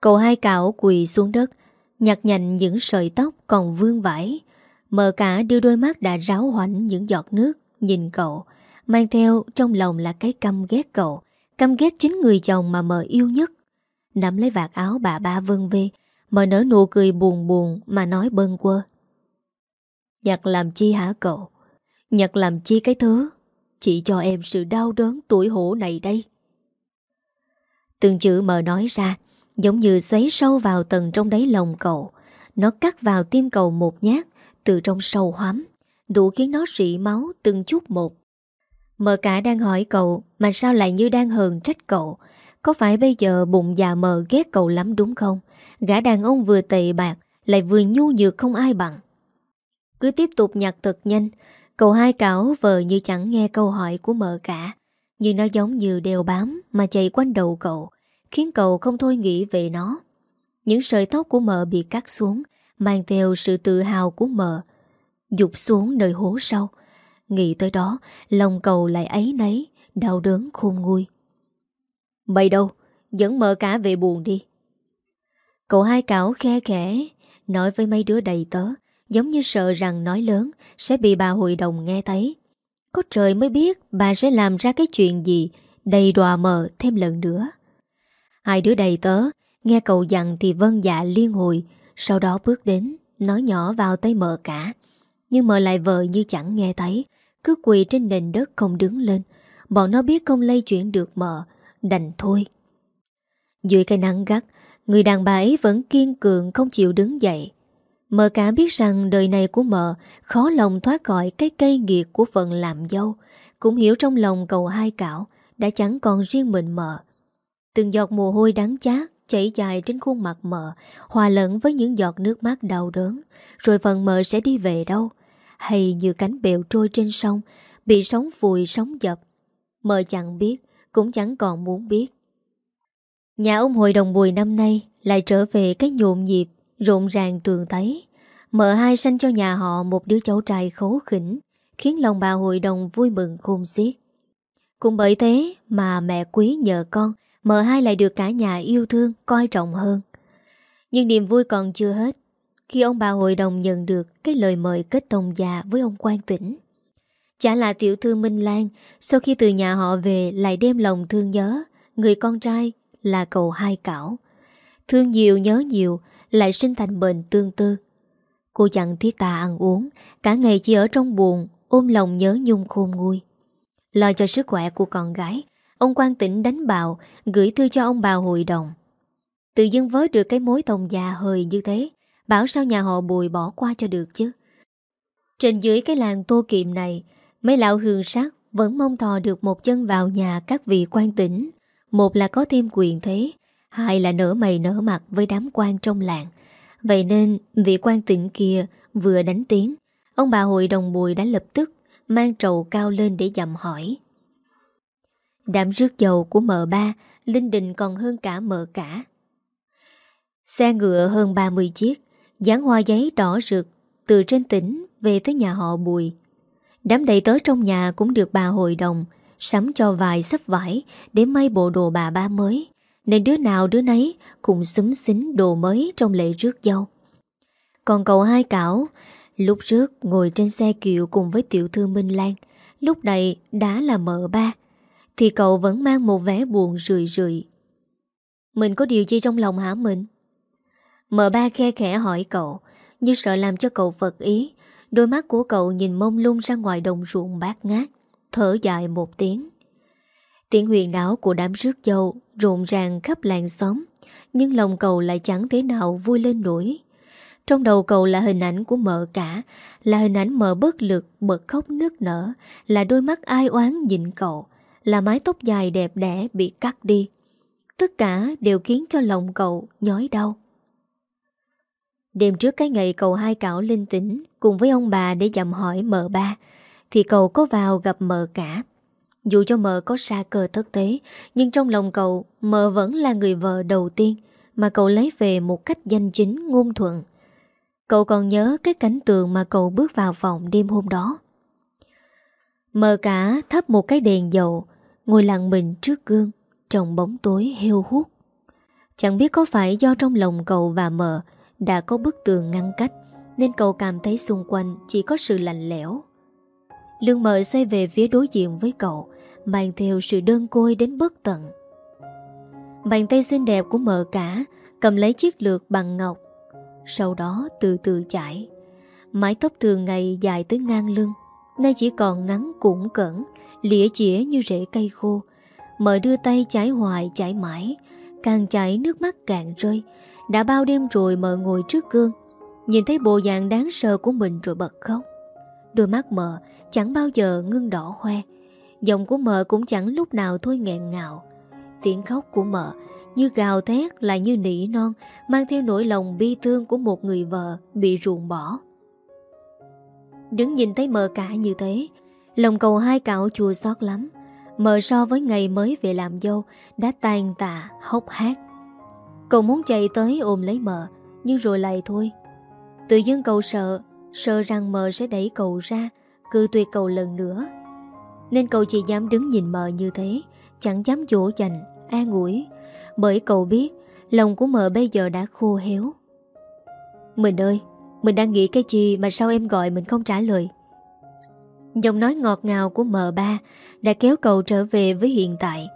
Cậu hai cảo quỳ xuống đất, Nhặt nhạnh những sợi tóc còn vương vãi, Mờ cả đưa đôi mắt đã ráo hoảnh những giọt nước, Nhìn cậu, Mang theo trong lòng là cái căm ghét cậu, Căm ghét chính người chồng mà mờ yêu nhất. Nắm lấy vạt áo bà ba vân vê, Mờ nở nụ cười buồn buồn Mà nói bâng quơ. Nhặt làm chi hả cậu? Nhặt làm chi cái thứ Chỉ cho em sự đau đớn tuổi hổ này đây. Từng chữ mờ nói ra, Giống như xoáy sâu vào tầng trong đáy lòng cậu. Nó cắt vào tim cậu một nhát, Từ trong sâu hoắm. Đủ khiến nó rỉ máu từng chút một. Mờ cả đang hỏi cậu, Mà sao lại như đang hờn trách cậu? Có phải bây giờ bụng già mờ ghét cậu lắm đúng không? Gã đàn ông vừa tệ bạc, Lại vừa nhu nhược không ai bằng. Cứ tiếp tục nhặt thật nhanh, Cậu hai cảo vờ như chẳng nghe câu hỏi của mợ cả. Nhưng nó giống như đeo bám Mà chạy quanh đầu cậu, Khiến cậu không thôi nghĩ về nó. Những sợi tóc của mợ bị cắt xuống, Mang theo sự tự hào của mợ, Dục xuống nơi hố sâu Nghĩ tới đó, Lòng cầu lại ấy nấy, Đau đớn khôn nguôi. Bày đâu? Dẫn mợ cả về buồn đi. Cậu hai cảo khe khẽ, Nói với mấy đứa đầy tớ, Giống như sợ rằng nói lớn Sẽ bị bà hội đồng nghe thấy. Có trời mới biết bà sẽ làm ra cái chuyện gì, Đầy đòa mờ thêm lần nữa. Hai đứa đầy tớ Nghe cậu dặn thì vân dạ liên hồi, Sau đó bước đến, Nói nhỏ vào tay mợ cả. Nhưng mợ lại vợ như chẳng nghe thấy, cứ quỳ trên nền đất không đứng lên. Bọn nó biết không lây chuyển được mợ, Đành thôi. Dưới cái nắng gắt, Người đàn bà ấy vẫn kiên cường không chịu đứng dậy. Mợ cả biết rằng đời này của mợ Khó lòng thoát khỏi cái cây nghiệt của phận làm dâu Cũng hiểu trong lòng cầu hai cảo Đã chẳng còn riêng mình mợ Từng giọt mồ hôi đắng chát Chảy dài trên khuôn mặt mợ Hòa lẫn với những giọt nước mắt đau đớn Rồi phần mợ sẽ đi về đâu hay như cánh bèo trôi trên sông, bị sóng vùi sóng dập. Mợ chẳng biết, cũng chẳng còn muốn biết. Nhà ông hội đồng bùi năm nay lại trở về cái nhộn nhịp, rộn ràng tường thấy. Mợ hai sanh cho nhà họ một đứa cháu trai khấu khỉnh, khiến lòng bà hội đồng vui mừng khôn xiết. Cũng bởi thế mà mẹ quý nhờ con, mợ hai lại được cả nhà yêu thương, coi trọng hơn. Nhưng niềm vui còn chưa hết khi ông bà hội đồng nhận được cái lời mời kết tông già với ông quan tỉnh. Chả là tiểu thư Minh Lan, sau khi từ nhà họ về lại đem lòng thương nhớ, người con trai là cậu hai cảo. Thương nhiều nhớ nhiều, lại sinh thành bệnh tương tư. Cô chẳng thiết ta ăn uống, cả ngày chỉ ở trong buồn, ôm lòng nhớ nhung khôn nguôi. Lo cho sức khỏe của con gái, ông quan tỉnh đánh bạo, gửi thư cho ông bà hội đồng. Tự dưng vớ được cái mối tông già hơi như thế, Bảo sao nhà họ bùi bỏ qua cho được chứ Trên dưới cái làng tô kiệm này Mấy lão hương sát Vẫn mong thò được một chân vào nhà Các vị quan tỉnh Một là có thêm quyền thế Hai là nở mày nở mặt với đám quan trong làng. Vậy nên vị quan tỉnh kia Vừa đánh tiếng Ông bà hội đồng bùi đã lập tức Mang trầu cao lên để dặm hỏi. Đám rước dầu của mợ ba Linh đình còn hơn cả mợ cả. Xe ngựa hơn 30 chiếc dán hoa giấy đỏ rực từ trên tỉnh về tới nhà họ Bùi. Đám đầy tới trong nhà cũng được bà hội đồng sắm cho vài sắp vải để may bộ đồ bà ba mới, nên đứa nào đứa nấy cũng xúm xính đồ mới trong lễ rước dâu. Còn cậu hai cảo, lúc trước ngồi trên xe kiệu cùng với tiểu thư Minh Lan, lúc này đã là mợ ba, thì cậu vẫn mang một vẻ buồn rười rười. Mình có điều gì trong lòng hả mình? Mờ ba khe khẽ hỏi cậu Như sợ làm cho cậu vật ý Đôi mắt của cậu nhìn mông lung ra ngoài đồng ruộng bát ngát Thở dài một tiếng Tiếng huyền đảo của đám rước dâu Rộn ràng khắp làng xóm, Nhưng lòng cậu lại chẳng thế nào vui lên nổi. Trong đầu cậu là hình ảnh của mợ cả, Là hình ảnh mợ bất lực Bật khóc nước nở, Là đôi mắt ai oán nhìn cậu, Là mái tóc dài đẹp đẽ bị cắt đi. Tất cả đều khiến cho lòng cậu nhói đau. Đêm trước cái ngày cầu hai cảo linh tỉnh cùng với ông bà để dặm hỏi mợ ba, Thì cậu có vào gặp mợ cả. Dù cho mợ có xa cờ thất tế, Nhưng trong lòng cậu, Mợ vẫn là người vợ đầu tiên Mà cậu lấy về một cách danh chính, ngôn thuận. Cậu còn nhớ cái cảnh tượng mà cậu bước vào phòng đêm hôm đó. Mờ cả thắp một cái đèn dầu, Ngồi lặng mình trước gương, Trong bóng tối heo hút. Chẳng biết có phải do trong lòng cậu và mờ Đã có bức tường ngăn cách, Nên cậu cảm thấy xung quanh Chỉ có sự lạnh lẽo. Lương mờ xoay về phía đối diện với cậu. Mang theo sự đơn côi đến bất tận. Bàn tay xinh đẹp của mợ cả Cầm lấy chiếc lược bằng ngọc, Sau đó từ từ chải. Mái tóc thường ngày dài tới ngang lưng, Nay chỉ còn ngắn cũng cẩn Lĩa chĩa như rễ cây khô. Mợ đưa tay chải hoài chải mãi, Càng chảy nước mắt càng rơi. Đã bao đêm rồi mợ ngồi trước gương, Nhìn thấy bộ dạng đáng sợ của mình rồi bật khóc. Đôi mắt mợ chẳng bao giờ ngưng đỏ hoe Giọng của mợ cũng chẳng lúc nào thôi nghẹn ngào. Tiếng khóc của mợ như gào thét lại như nỉ non, Mang theo nỗi lòng bi thương của một người vợ bị ruồng bỏ. Đứng nhìn thấy mờ cả như thế, Lòng cầu hai cạo chùa xót lắm. Mờ so với ngày mới về làm dâu Đã tan tạ, hốc hát Cậu muốn chạy tới ôm lấy mờ Nhưng rồi lại thôi. Tự dưng cậu sợ Sợ rằng mờ sẽ đẩy cậu ra Cư tuyệt cậu lần nữa. Nên cậu chỉ dám đứng nhìn mờ như thế, Chẳng dám dỗ dành, An ủi. Bởi cậu biết, Lòng của mờ bây giờ đã khô héo. Mình ơi, Mình đang nghĩ cái gì mà sao em gọi mình không trả lời? Giọng nói ngọt ngào của mờ ba Đã kéo cậu trở về với hiện tại.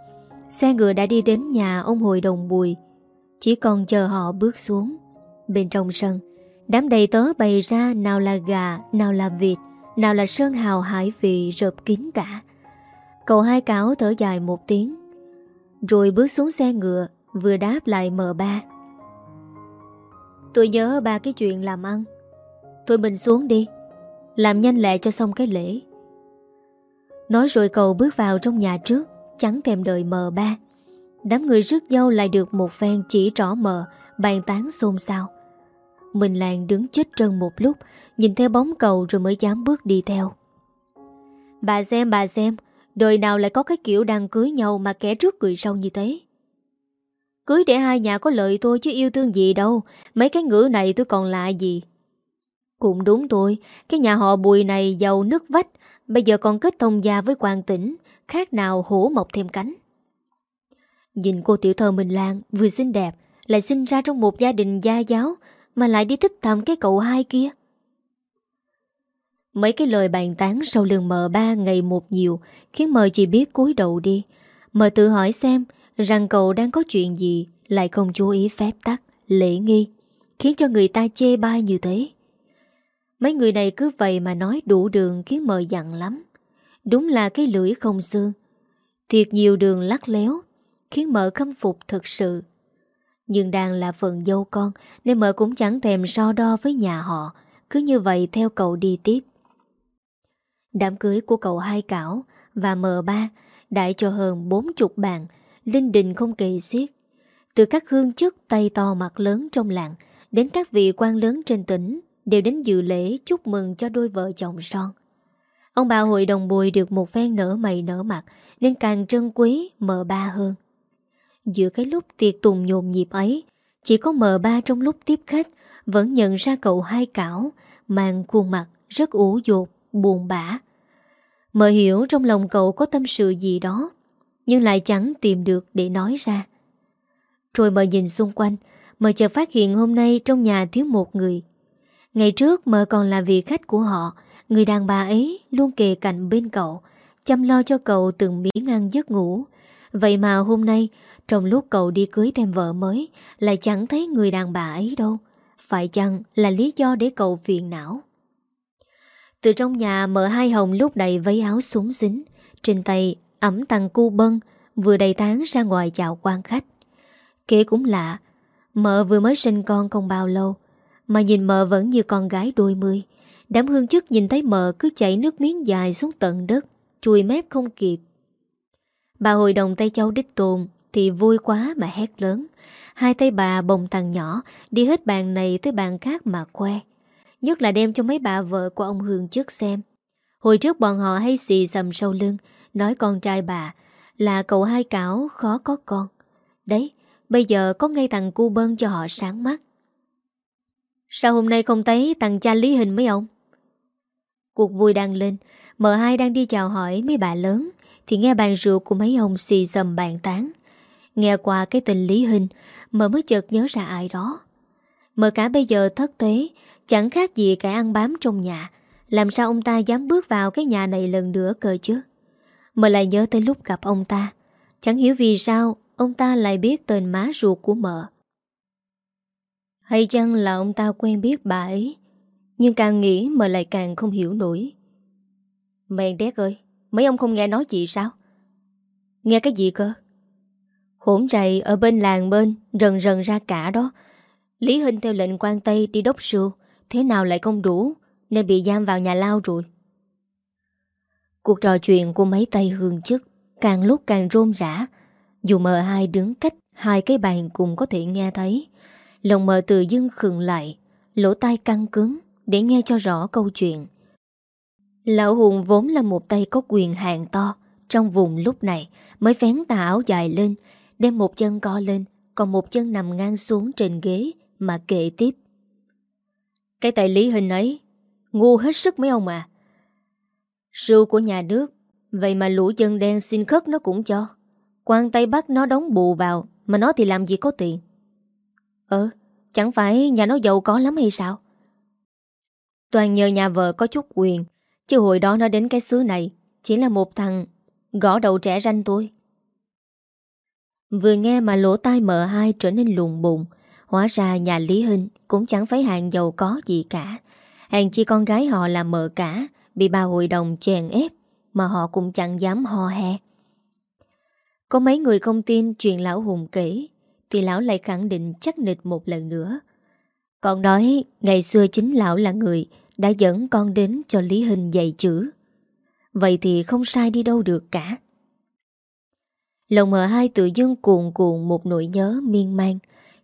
Xe ngựa đã đi đến nhà ông hội đồng bùi. Chỉ còn chờ họ bước xuống. Bên trong sân, Đám đầy tớ bày ra nào là gà, Nào là vịt. Nào là sơn hào hải vị rợp kín cả. Cậu hai cáo thở dài một tiếng. Rồi bước xuống xe ngựa, Vừa đáp lại mờ ba. Tôi nhớ ba cái chuyện làm ăn. Thôi mình xuống đi, Làm nhanh lẹ cho xong cái lễ. Nói rồi cậu bước vào trong nhà trước, Chẳng thèm đợi mờ ba. Đám người rước dâu lại được một phen chỉ trỏ mờ, Bàn tán xôn xao. Mình làng đứng chết trân một lúc, Nhìn theo bóng cầu rồi mới dám bước đi theo. Bà xem bà xem, Đời nào lại có cái kiểu đang cưới nhau Mà kẻ trước cười sau như thế? Cưới để hai nhà có lợi thôi chứ yêu thương gì đâu, Mấy cái ngữ này tôi còn lạ gì? Cũng đúng tôi Cái nhà họ bùi này giàu nước vách, Bây giờ còn kết thông gia với quan tỉnh, Khác nào hổ mọc thêm cánh. Nhìn cô tiểu thơ Minh Lan, Vừa xinh đẹp, Lại sinh ra trong một gia đình gia giáo mà lại đi thích thầm cái cậu hai kia Mấy cái lời bàn tán sau lưng mờ ba ngày một nhiều Khiến mờ chỉ biết cúi đầu đi Mờ tự hỏi xem Rằng cậu đang có chuyện gì Lại không chú ý phép tắc, lễ nghi Khiến cho người ta chê bai như thế Mấy người này cứ vậy mà nói đủ đường khiến mờ dặn lắm. Đúng là cái lưỡi không xương. Thiệt nhiều đường lắc léo, khiến mợ khâm phục thật sự. Nhưng đang là phần dâu con nên mợ cũng chẳng thèm so đo với nhà họ, cứ như vậy theo cậu đi tiếp. Đám cưới của cậu hai cảo và mờ ba đại cho hơn bốn chục bàn, linh đình không kỳ xiết. Từ các hương chức tay to mặt lớn trong làng đến các vị quan lớn trên tỉnh đều đến dự lễ chúc mừng cho đôi vợ chồng son. Ông bà hội đồng bùi được một phen nở mày nở mặt nên càng trân quý mờ ba hơn. Giữa cái lúc tiệc tùng nhộn nhịp ấy, chỉ có mờ ba trong lúc tiếp khách vẫn nhận ra cậu hai cảo mang khuôn mặt rất ủ dột, buồn bã. Mờ hiểu trong lòng cậu có tâm sự gì đó nhưng lại chẳng tìm được để nói ra. Rồi mờ nhìn xung quanh, mờ chợt phát hiện hôm nay trong nhà thiếu một người. Ngày trước mờ còn là vị khách của họ Người đàn bà ấy luôn kề cạnh bên cậu Chăm lo cho cậu từng miếng ăn giấc ngủ Vậy mà hôm nay, Trong lúc cậu đi cưới thêm vợ mới, Lại chẳng thấy người đàn bà ấy đâu. Phải chăng là lý do để cậu phiền não? Từ trong nhà mở hai hồng lúc đầy váy áo súng dính Trên tay ẩm tăng cu bân, Vừa đầy tán ra ngoài chào quan khách. Kể cũng lạ, Mợ vừa mới sinh con không bao lâu, mà nhìn mợ vẫn như con gái đôi mươi. Đám hương chức nhìn thấy mợ cứ chảy nước miếng dài xuống tận đất, Chùi mép không kịp. Bà hội đồng tay cháu đích tồn Thì vui quá mà hét lớn. Hai tay bà bồng thằng nhỏ, Đi hết bàn này tới bàn khác mà khoe. Nhất là đem cho mấy bà vợ của ông Hương trước xem. Hồi trước bọn họ hay xì sầm sau lưng, Nói con trai bà Là cậu hai cảo khó có con. Đấy, Bây giờ có ngay thằng cu bơn cho họ sáng mắt. Sao hôm nay không thấy thằng cha lý hình mấy ông? Cuộc vui đang lên m hai đang đi chào hỏi mấy bà lớn. Thì nghe bàn rượu của mấy ông xì dầm bàn tán. Nghe qua cái tình lý hình Mờ mới chợt nhớ ra ai đó. Mờ cả bây giờ thất tế, Chẳng khác gì cả ăn bám trong nhà. Làm sao ông ta dám bước vào cái nhà này lần nữa cơ chứ? Mờ lại nhớ tới lúc gặp ông ta. Chẳng hiểu vì sao Ông ta lại biết tên má ruột của mợ. Hay chăng là ông ta quen biết bà ấy? Nhưng càng nghĩ mờ lại càng không hiểu nổi. Mèn đét ơi! Mấy ông không nghe nói gì sao? Nghe cái gì cơ? Hổn rầy ở bên làng bên, Rần rần ra cả đó. Lý Hinh theo lệnh quan Tây đi đốc sưu Thế nào lại không đủ, Nên bị giam vào nhà lao rồi. Cuộc trò chuyện của mấy tay hương chức Càng lúc càng rôm rã. Dù mờ hai đứng cách Hai cái bàn cùng có thể nghe thấy. Lòng mờ tự dưng khừng lại, Lỗ tai căng cứng Để nghe cho rõ câu chuyện. Lão Hùng vốn là một tay có quyền hạng to. Trong vùng lúc này, Mới phén tà áo dài lên, Đem một chân co lên, Còn một chân nằm ngang xuống trên ghế Mà kệ tiếp. Cái tài lý hình ấy, Ngu hết sức mấy ông à. Rượu của nhà nước, Vậy mà lũ chân đen xin khất nó cũng cho. Quan Tây Bắc nó đóng bù vào, Mà nó thì làm gì có tiền. Ờ Chẳng phải nhà nó giàu có lắm hay sao? Toàn nhờ nhà vợ có chút quyền Chứ hồi đó nó đến cái xứ này, Chỉ là một thằng Gõ đầu trẻ ranh tôi. Vừa nghe mà lỗ tai mở hai trở nên lùng bụng, Hóa ra nhà Lý Hinh Cũng chẳng phải hàng giàu có gì cả. Hàng chi con gái họ là mợ cả, Bị bà hội đồng chèn ép Mà họ cũng chẳng dám ho he. Có mấy người không tin Chuyện lão Hùng kể, Thì lão lại khẳng định chắc nịch một lần nữa. Còn nói, Ngày xưa chính lão là người đã dẫn con đến cho Lý Hình dạy chữ. Vậy thì không sai đi đâu được cả. Lòng mợ hai tự dưng cuồn cuộn một nỗi nhớ miên man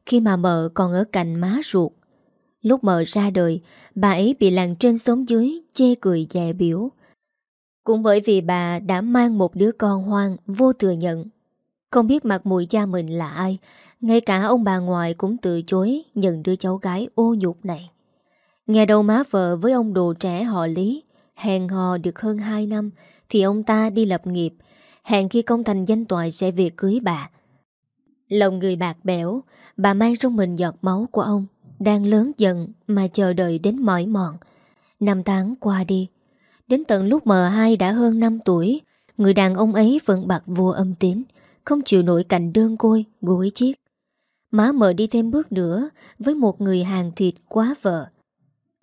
Khi mà mợ còn ở cạnh má ruột. Lúc mợ ra đời, Bà ấy bị làng trên xóm dưới Chê cười dè biểu. Cũng bởi vì bà đã mang một đứa con hoang Vô thừa nhận. Không biết mặt mũi cha mình là ai, Ngay cả ông bà ngoại cũng từ chối Nhận đứa cháu gái ô nhục này. Nghe đầu má vợ với ông đồ trẻ họ Lý, Hẹn hò được hơn 2 năm Thì ông ta đi lập nghiệp. Hẹn khi công thành danh toại sẽ về cưới bà. Lòng người bạc bẽo, Bà mang trong mình giọt máu của ông, Đang lớn dần mà chờ đợi đến mỏi mòn. Năm tháng qua đi, Đến tận lúc M2 đã hơn 5 tuổi, Người đàn ông ấy vẫn bạc vua âm tín, Không chịu nổi cảnh đơn côi, Gối chiếc. Má mờ đi thêm bước nữa Với một người hàng thịt quá vợ.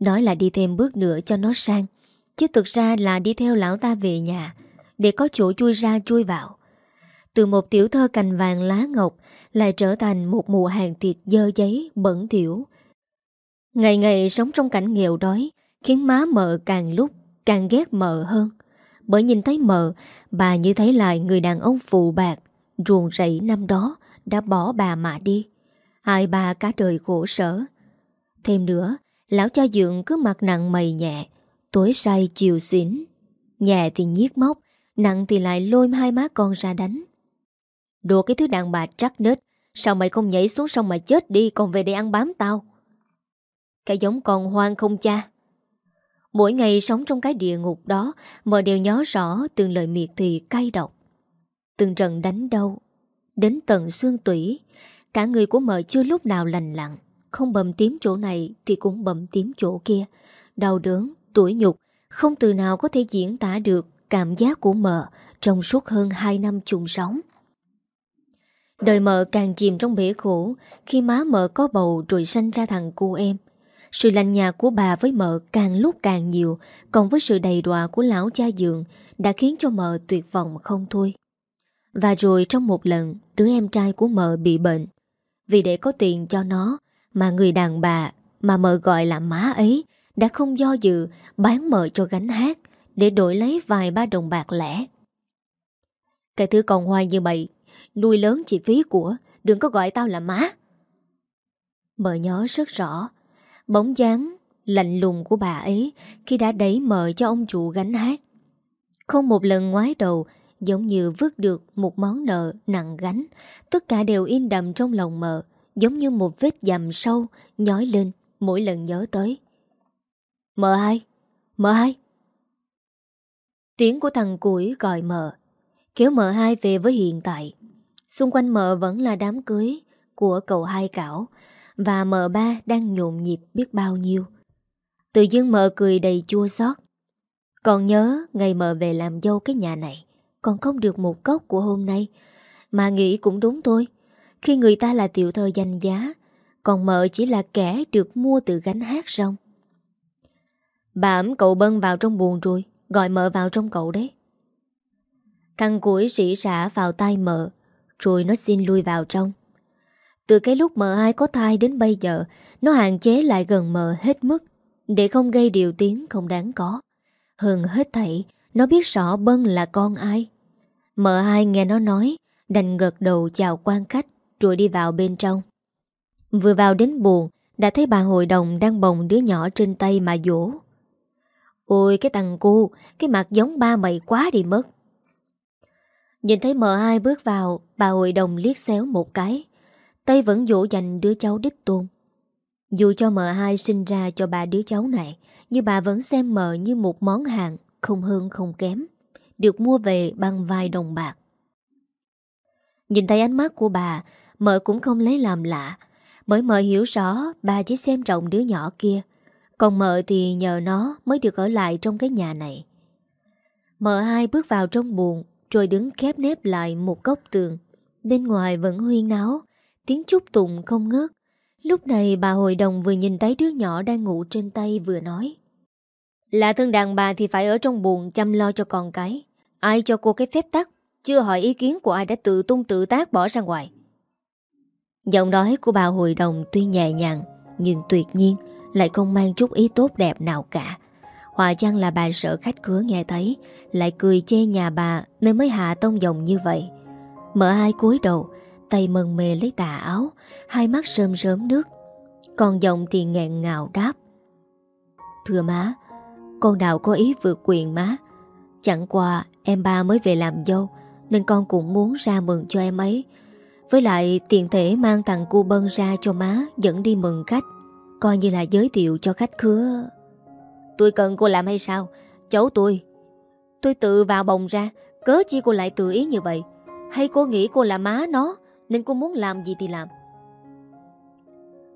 Nói là đi thêm bước nữa cho nó sang Chứ thực ra là đi theo lão ta về nhà để có chỗ chui ra chui vào. Từ một tiểu thơ cành vàng lá ngọc lại trở thành một mùa hàng thịt dơ giấy bẩn thiểu. Ngày ngày sống trong cảnh nghèo đói khiến má mợ càng lúc càng ghét mợ hơn. Bởi nhìn thấy mợ, bà như thấy lại người đàn ông phụ bạc, ruồng rẫy năm đó đã bỏ bà mà đi. Hai bà cả đời khổ sở. Thêm nữa, lão cha dượng cứ mặt nặng mày nhẹ, tối say chiều xỉn. Nhẹ thì nhiếc móc, Nặng thì lại lôi hai má con ra đánh. Đồ cái thứ đàn bà trắc nết Sao mày không nhảy xuống sông mà chết đi Còn về đây ăn bám tao? Cái giống con hoang không cha. Mỗi ngày sống trong cái địa ngục đó Mờ đều nhớ rõ Từng lời miệt thì cay độc. Từng trận đánh đau Đến tận xương tủy Cả người của mợ chưa lúc nào lành lặng không bầm tím chỗ này Thì cũng bầm tím chỗ kia Đau đớn, tuổi nhục Không từ nào có thể diễn tả được cảm giác của mợ trong suốt hơn 2 năm chung sống. Đời mợ càng chìm trong bể khổ khi má mợ có bầu rồi sanh ra thằng cô em. Sự lành nhạt của bà với mợ càng lúc càng nhiều, còn với sự đầy đọa của lão cha dượng đã khiến cho mợ tuyệt vọng không thôi. Và rồi trong một lần, đứa em trai của mợ bị bệnh. Vì để có tiền cho nó, mà người đàn bà mà mợ gọi là má ấy đã không do dự bán mợ cho gánh hát để đổi lấy vài ba đồng bạc lẻ. Cái thứ còn hoài như mày, nuôi lớn chỉ phí của, đừng có gọi tao là má. Mợ nhớ rất rõ, bóng dáng lạnh lùng của bà ấy khi đã đẩy mợ cho ông chủ gánh hát Không một lần ngoái đầu Giống như vứt được một món nợ nặng gánh Tất cả đều in đậm trong lòng mợ Giống như một vết dằm sâu, Nhói lên, mỗi lần nhớ tới. Mợ hai Mợ hai. Tiếng của thằng củi gọi mợ Kéo mợ hai về với hiện tại. Xung quanh mợ vẫn là đám cưới Của cậu hai cảo, Và mợ ba đang nhộn nhịp biết bao nhiêu. Tự dưng mợ cười đầy chua xót. Còn nhớ ngày mợ về làm dâu cái nhà này, Còn không được một cốc của hôm nay, Mà nghĩ cũng đúng thôi. Khi người ta là tiểu thơ danh giá, Còn mợ chỉ là kẻ được mua từ gánh hát rong. Bà ẩm cậu bân vào trong buồn rồi, Gọi mợ vào trong cậu đấy. Thằng củi rỉ rả vào tay mợ, Rồi nó xin lui vào trong. Từ cái lúc mợ ai có thai đến bây giờ, Nó hạn chế lại gần mợ hết mức, Để không gây điều tiếng không đáng có. Hơn hết thảy, Nó biết rõ Bân là con ai. Mợ ai nghe nó nói, Đành gật đầu chào quan khách. Rồi đi vào bên trong. Vừa vào đến buồn, Đã thấy bà hội đồng đang bồng đứa nhỏ trên tay mà dỗ. Ôi, cái thằng cu, Cái mặt giống ba mày quá đi mất. Nhìn thấy mợ hai bước vào, Bà hội đồng liếc xéo một cái. Tay vẫn dỗ dành đứa cháu đích tôn. Dù cho mợ hai sinh ra cho bà đứa cháu này, Nhưng bà vẫn xem mợ như một món hàng Không hơn không kém, Được mua về bằng vài đồng bạc. Nhìn thấy ánh mắt của bà Mợ cũng không lấy làm lạ Bởi mợ hiểu rõ bà chỉ xem trọng đứa nhỏ kia Còn mợ thì nhờ nó mới được ở lại trong cái nhà này Mợ hai bước vào trong buồn rồi đứng khép nếp lại một góc tường. Bên ngoài vẫn huyên náo, tiếng chúc tụng không ngớt. Lúc này bà hội đồng vừa nhìn thấy đứa nhỏ đang ngủ trên tay vừa nói. Là thân đàn bà thì phải ở trong buồn chăm lo cho con cái. Ai cho cô cái phép tắc, chưa hỏi ý kiến của ai đã tự tung tự tác bỏ ra ngoài. Giọng nói của bà hội đồng tuy nhẹ nhàng, nhưng tuyệt nhiên lại không mang chút ý tốt đẹp nào cả. Hòa chăng là bà sợ khách cửa nghe thấy Lại cười chê nhà bà Nên mới hạ tông dòng như vậy. Mở hai cúi đầu Tay mần mề lấy tà áo Hai mắt sơm rớm nước. Còn giọng thì nghẹn ngào đáp. Thưa má Con đào có ý vượt quyền má. Chẳng qua em ba mới về làm dâu Nên con cũng muốn ra mừng cho em ấy. Với lại tiền thể mang thằng cu bân ra cho má Dẫn đi mừng khách, Coi như là giới thiệu cho khách khứa. Tôi cần cô làm hay sao? Cháu tôi. Tôi tự vào bồng ra, Cớ chi cô lại tự ý như vậy? Hay cô nghĩ cô là má nó, Nên cô muốn làm gì thì làm?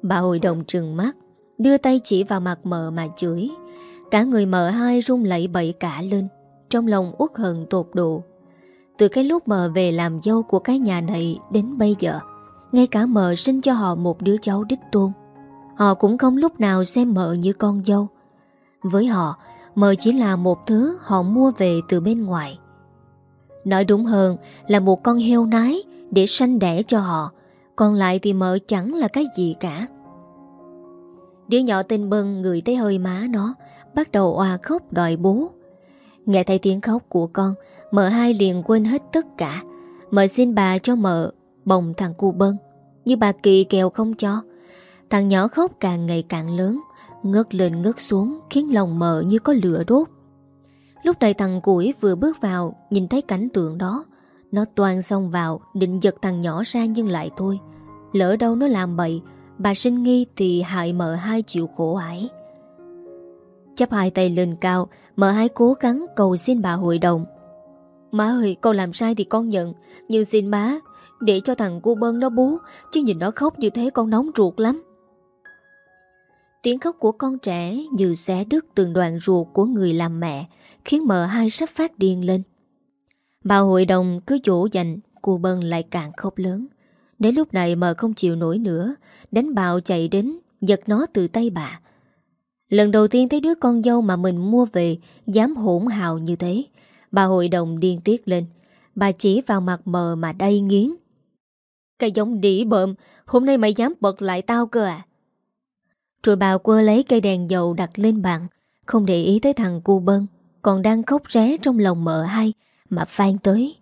Bà hội đồng trừng mắt, Đưa tay chỉ vào mặt mợ mà chửi. Cả người mợ hai rung lẩy bẩy cả lên, Trong lòng uất hận tột độ. Từ cái lúc mờ về làm dâu của cái nhà này đến bây giờ Ngay cả mờ sinh cho họ một đứa cháu đích tôn Họ cũng không lúc nào xem mợ như con dâu với họ, mờ chỉ là một thứ họ mua về từ bên ngoài. Nói đúng hơn là một con heo nái để sanh đẻ cho họ, còn lại thì mợ chẳng là cái gì cả. Đứa nhỏ tên Bân người thấy hơi má nó, bắt đầu oà khóc đòi bố. Nghe thấy tiếng khóc của con, mợ hai liền quên hết tất cả. Mợ xin bà cho mợ bồng thằng cu Bân, nhưng bà kỳ kèo không cho. Thằng nhỏ khóc càng ngày càng lớn, Ngất lên ngất xuống Khiến lòng mợ như có lửa đốt. Lúc này thằng củi vừa bước vào Nhìn thấy cảnh tượng đó. Nó toàn xông vào định giật thằng nhỏ ra nhưng lại thôi. Lỡ đâu nó làm bậy Bà sinh nghi thì hại mợ hai chịu khổ ải. Chấp hai tay lên cao Mợ hai cố gắng cầu xin bà hội đồng. Má ơi con làm sai thì con nhận Nhưng xin má Để cho thằng cô bơn nó bú Chứ nhìn nó khóc như thế con nóng ruột lắm Tiếng khóc của con trẻ như xé đứt từng đoạn ruột của người làm mẹ, khiến mợ hai sắp phát điên lên. Bà hội đồng cứ dỗ dành, cô Bân lại càng khóc lớn. Đến lúc này mờ không chịu nổi nữa, đánh bạo chạy đến, giật nó từ tay bà. Lần đầu tiên thấy đứa con dâu mà mình mua về dám hỗn hào như thế, bà hội đồng điên tiết lên. Bà chỉ vào mặt mờ mà đay nghiến. Cái giống đỉ bợm, hôm nay mày dám bật lại tao cơ à? Rồi bà quơ lấy cây đèn dầu đặt lên bàn Không để ý tới thằng cu bân Còn đang khóc ré trong lòng mợ hai Mà phan tới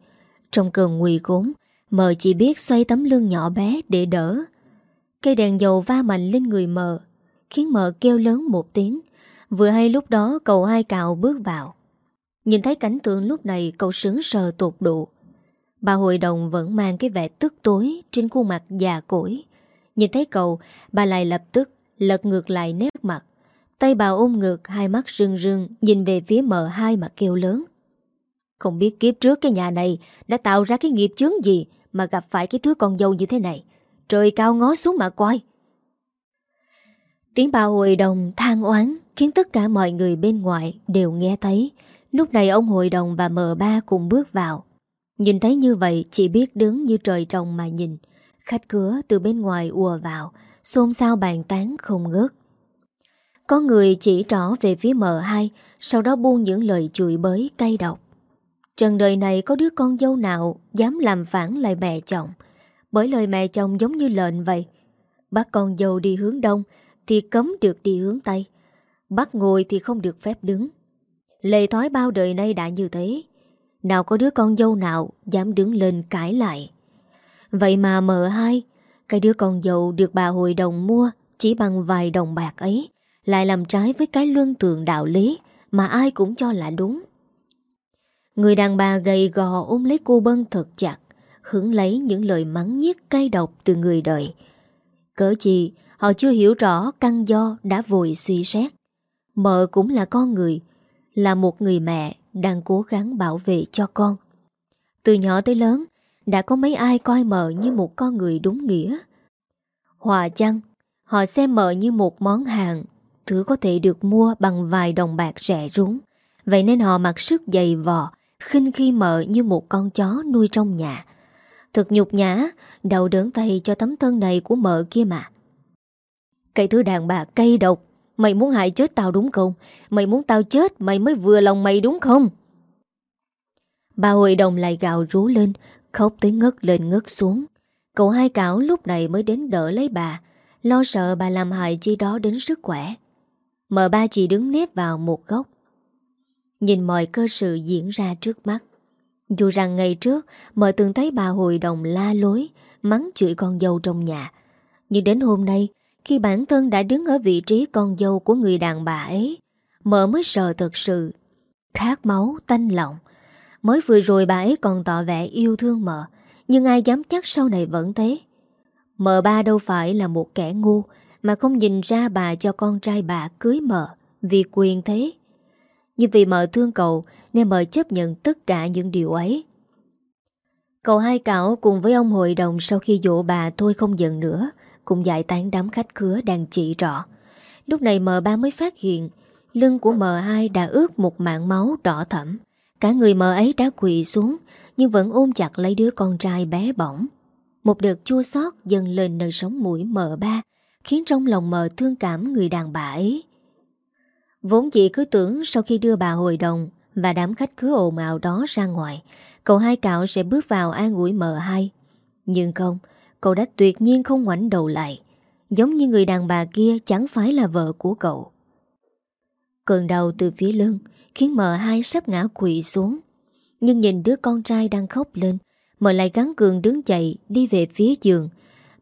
Trong cơn nguy cốn Mợ chỉ biết xoay tấm lưng nhỏ bé để đỡ Cây đèn dầu va mạnh lên người mợ Khiến mợ kêu lớn một tiếng Vừa hay lúc đó cậu hai cạo bước vào Nhìn thấy cảnh tượng lúc này cậu sướng sờ tột độ. Bà hội đồng vẫn mang cái vẻ tức tối trên khuôn mặt già cỗi. Nhìn thấy cậu, bà lại lập tức lật ngược lại nét mặt. Tay bà ôm ngược hai mắt rưng rưng nhìn về phía mợ hai mà kêu lớn. Không biết kiếp trước cái nhà này đã tạo ra cái nghiệp chướng gì mà gặp phải cái thứ con dâu như thế này. Trời cao ngó xuống mà coi. Tiếng bà hội đồng than oán khiến tất cả mọi người bên ngoài đều nghe thấy. Lúc này ông hội đồng và mờ ba cùng bước vào. Nhìn thấy như vậy chỉ biết đứng như trời trồng mà nhìn. Khách cửa từ bên ngoài ùa vào, xôn xao bàn tán không ngớt. Có người chỉ trỏ về phía mờ hai, sau đó buông những lời chửi bới cay độc. Trần đời này có đứa con dâu nào dám làm phản lại mẹ chồng. Bởi lời mẹ chồng giống như lệnh vậy. Bắt con dâu đi hướng đông thì cấm được đi hướng tây. Bắt ngồi thì không được phép đứng. Lệ thói bao đời nay đã như thế. Nào có đứa con dâu nào dám đứng lên cãi lại. Vậy mà mợ hai, cái đứa con dâu được bà hội đồng mua chỉ bằng vài đồng bạc ấy, lại làm trái với cái luân thường đạo lý mà ai cũng cho là đúng. Người đàn bà gầy gò ôm lấy cô Bân thật chặt, hưởng lấy những lời mắng nhiếc cay độc từ người đời. Cỡ gì, họ chưa hiểu rõ căn do đã vội suy xét. Mợ cũng là con người, là một người mẹ đang cố gắng bảo vệ cho con. Từ nhỏ tới lớn, đã có mấy ai coi mợ như một con người đúng nghĩa. Hòa chăng, họ xem mợ như một món hàng, thứ có thể được mua bằng vài đồng bạc rẻ rúng. Vậy nên họ mặc sức dày vò, khinh khi mợ như một con chó nuôi trong nhà. Thật nhục nhã, đau đớn tay cho tấm thân này của mợ kia mà. Cái thứ đàn bà cây độc, mày muốn hại chết tao đúng không? Mày muốn tao chết mày mới vừa lòng mày đúng không? Bà hội đồng lại gào rú lên, khóc tới ngất lên ngất xuống. Cậu hai cảo lúc này mới đến đỡ lấy bà, lo sợ bà làm hại chi đó đến sức khỏe. Mợ ba chỉ đứng nép vào một góc, Nhìn mọi cơ sự diễn ra trước mắt Dù rằng ngày trước Mợ từng thấy bà hội đồng la lối Mắng chửi con dâu trong nhà Nhưng đến hôm nay khi bản thân đã đứng ở vị trí con dâu Của người đàn bà ấy Mợ mới sợ thật sự Khát máu, tanh lọng. Mới vừa rồi bà ấy còn tỏ vẻ yêu thương mợ Nhưng ai dám chắc sau này vẫn thế. Mợ ba đâu phải là một kẻ ngu Mà không nhìn ra bà cho con trai bà cưới mợ Vì quyền thế. Nhưng vì mợ thương cậu Nên mợ chấp nhận tất cả những điều ấy. Cậu hai cảo cùng với ông hội đồng Sau khi dỗ bà thôi không giận nữa. Cũng giải tán đám khách khứa đang chỉ rõ Lúc này mờ ba mới phát hiện Lưng của mờ hai đã ướt một mạng máu đỏ thẫm. Cả người mờ ấy đã quỳ xuống Nhưng vẫn ôm chặt lấy đứa con trai bé bỏng. Một đợt chua xót dần lên nơi sống mũi mờ ba Khiến trong lòng mờ thương cảm người đàn bà ấy. Vốn chị cứ tưởng sau khi đưa bà hội đồng và đám khách cứ ồn ào đó ra ngoài, cậu hai cạo sẽ bước vào an ủi mờ hai. Nhưng không, cậu đã tuyệt nhiên không ngoảnh đầu lại, giống như người đàn bà kia chẳng phải là vợ của cậu. Cơn đau từ phía lưng khiến mờ hai sắp ngã quỵ xuống. Nhưng nhìn đứa con trai đang khóc lên, mờ lại gắn cường đứng dậy đi về phía giường.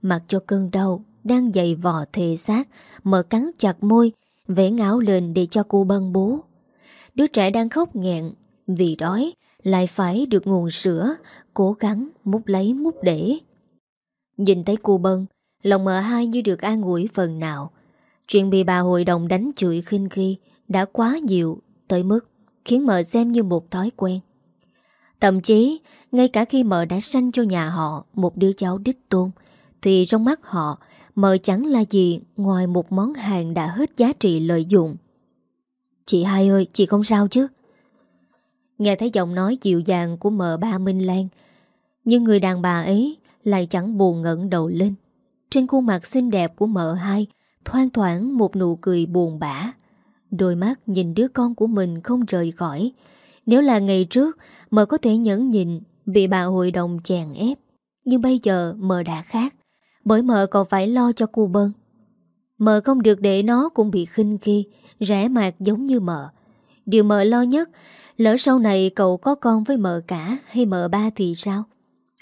Mặc cho cơn đau đang dày vò thề xác, mờ cắn chặt môi, vẽ ngáo lên để cho cô băng bố. Đứa trẻ đang khóc nghẹn vì đói lại phải được nguồn sữa, cố gắng múc lấy múc để. Nhìn thấy cô bân, lòng mợ hai như được an ủi phần nào. Chuyện bị bà hội đồng đánh chửi khinh khi đã quá nhiều tới mức khiến mợ xem như một thói quen. Thậm chí, ngay cả khi mợ đã sanh cho nhà họ một đứa cháu đích tôn, thì trong mắt họ Mợ chẳng là gì ngoài một món hàng đã hết giá trị lợi dụng. Chị hai ơi, chị không sao chứ? Nghe thấy giọng nói dịu dàng của mợ ba Minh Lan, nhưng người đàn bà ấy lại chẳng buồn ngẩn đầu lên. Trên khuôn mặt xinh đẹp của mợ hai thoang thoảng một nụ cười buồn bã. Đôi mắt nhìn đứa con của mình không rời khỏi. Nếu là ngày trước, mợ có thể nhẫn nhịn bị bà hội đồng chèn ép. Nhưng bây giờ mợ đã khác. Bởi mợ còn phải lo cho cô bơn Mợ không được để nó cũng bị khinh khi Rẻ mạt giống như mợ Điều mợ lo nhất Lỡ sau này cậu có con với mợ cả Hay mợ ba thì sao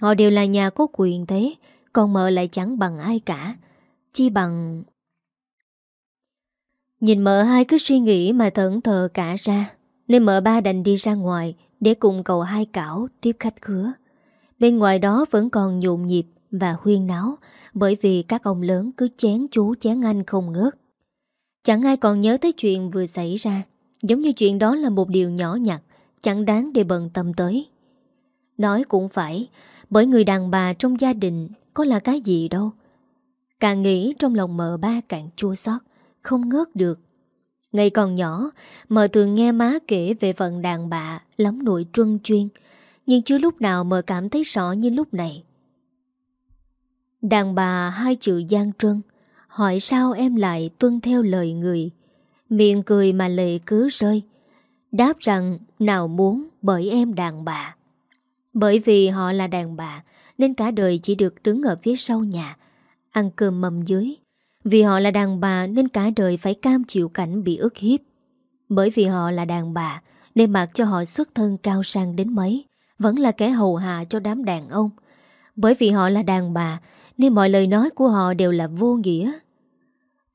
Họ đều là nhà có quyền thế, Còn mợ lại chẳng bằng ai cả. Chi bằng Nhìn mợ hai cứ suy nghĩ mà thẫn thờ cả ra, Nên mợ ba đành đi ra ngoài Để cùng cậu hai cảo tiếp khách khứa. Bên ngoài đó vẫn còn nhộn nhịp Và huyên náo, Bởi vì các ông lớn cứ chén chú chén anh không ngớt. Chẳng ai còn nhớ tới chuyện vừa xảy ra, Giống như chuyện đó là một điều nhỏ nhặt, Chẳng đáng để bận tâm tới. Nói cũng phải bởi người đàn bà trong gia đình Có là cái gì đâu. Càng nghĩ trong lòng mợ ba càng chua xót, Không ngớt được. Ngày còn nhỏ, Mợ thường nghe má kể về vận đàn bà Lắm nội truân chuyên, Nhưng chưa lúc nào mợ cảm thấy rõ như lúc này. Đàn bà hai chữ Giang Truân Hỏi sao em lại tuân theo lời người. Miệng cười mà lệ cứ rơi, Đáp rằng, nào muốn, bởi em đàn bà. Bởi vì họ là đàn bà, Nên cả đời chỉ được đứng ở phía sau nhà, Ăn cơm mầm dưới. Vì họ là đàn bà, nên cả đời phải cam chịu cảnh bị ức hiếp. Bởi vì họ là đàn bà, Nên mặc cho họ xuất thân cao sang đến mấy, Vẫn là kẻ hầu hạ cho đám đàn ông. Bởi vì họ là đàn bà, Nên mọi lời nói của họ đều là vô nghĩa.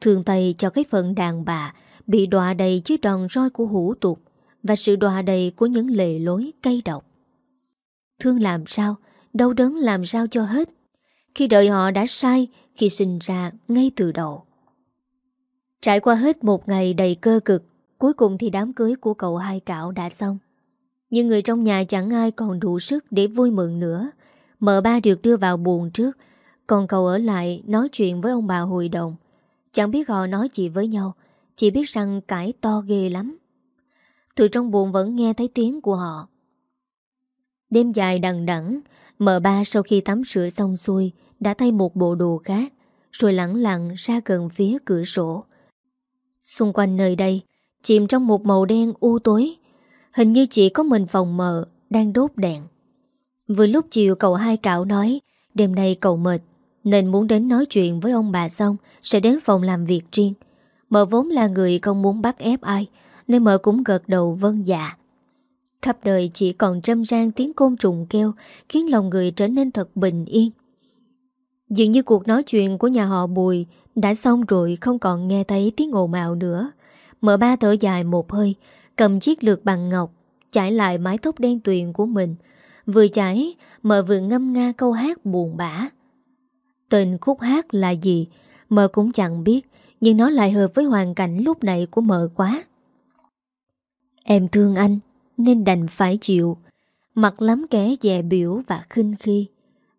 Thường tay cho cái phận đàn bà, Bị đọa đầy dưới đòn roi của hủ tục, Và sự đọa đầy của những lệ lối cay độc. Thương làm sao, Đau đớn làm sao cho hết. Khi đợi họ đã sai, Khi sinh ra ngay từ đầu. Trải qua hết một ngày đầy cơ cực, Cuối cùng thì đám cưới của cậu hai cảo đã xong. Nhưng người trong nhà chẳng ai còn đủ sức để vui mừng nữa. Mợ ba được đưa vào buồn trước, Còn cậu ở lại nói chuyện với ông bà hội đồng. Chẳng biết họ nói gì với nhau, Chỉ biết rằng cãi to ghê lắm. Từ trong buồn vẫn nghe thấy tiếng của họ. Đêm dài đằng đẵng Mợ ba sau khi tắm rửa xong xuôi, Đã thay một bộ đồ khác, Rồi lặng lặng ra gần phía cửa sổ. Xung quanh nơi đây, Chìm trong một màu đen u tối. Hình như chỉ có mình phòng mờ Đang đốt đèn. Vừa lúc chiều cậu hai cạo nói, Đêm nay cậu mệt, nên muốn đến nói chuyện với ông bà xong Sẽ đến phòng làm việc riêng. Mợ vốn là người không muốn bắt ép ai, Nên mợ cũng gật đầu vâng dạ. Khắp đời chỉ còn râm rang tiếng côn trùng kêu, Khiến lòng người trở nên thật bình yên. Dường như cuộc nói chuyện của nhà họ Bùi Đã xong rồi, không còn nghe thấy tiếng ồn ào nữa. Mở ba thở dài một hơi, Cầm chiếc lược bằng ngọc, Chải lại mái tóc đen tuyền của mình. Vừa chải Mở vừa ngâm nga câu hát buồn bã. Tên khúc hát là gì? Mở cũng chẳng biết, Nhưng nó lại hợp với hoàn cảnh lúc này của Mở quá. Em thương anh. Nên đành phải chịu. Mặt lắm kẻ dè biểu và khinh khi.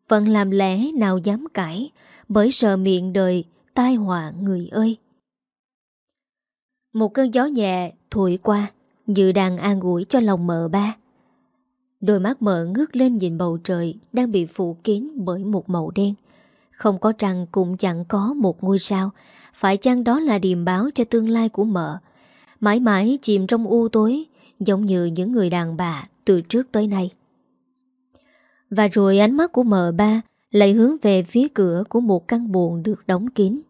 Vẫn làm lẽ nào dám cãi, Bởi sợ miệng đời Tai họa người ơi. Một cơn gió nhẹ thổi qua, Như đang an ủi cho lòng mợ ba. Đôi mắt mợ ngước lên nhìn bầu trời Đang bị phủ kín bởi một màu đen. Không có trăng cũng chẳng có một ngôi sao. Phải chăng đó là điềm báo cho tương lai của mợ? Mãi mãi chìm trong u tối Giống như những người đàn bà từ trước tới nay Và rồi ánh mắt của Mờ ba Lại hướng về phía cửa của một căn buồn được đóng kín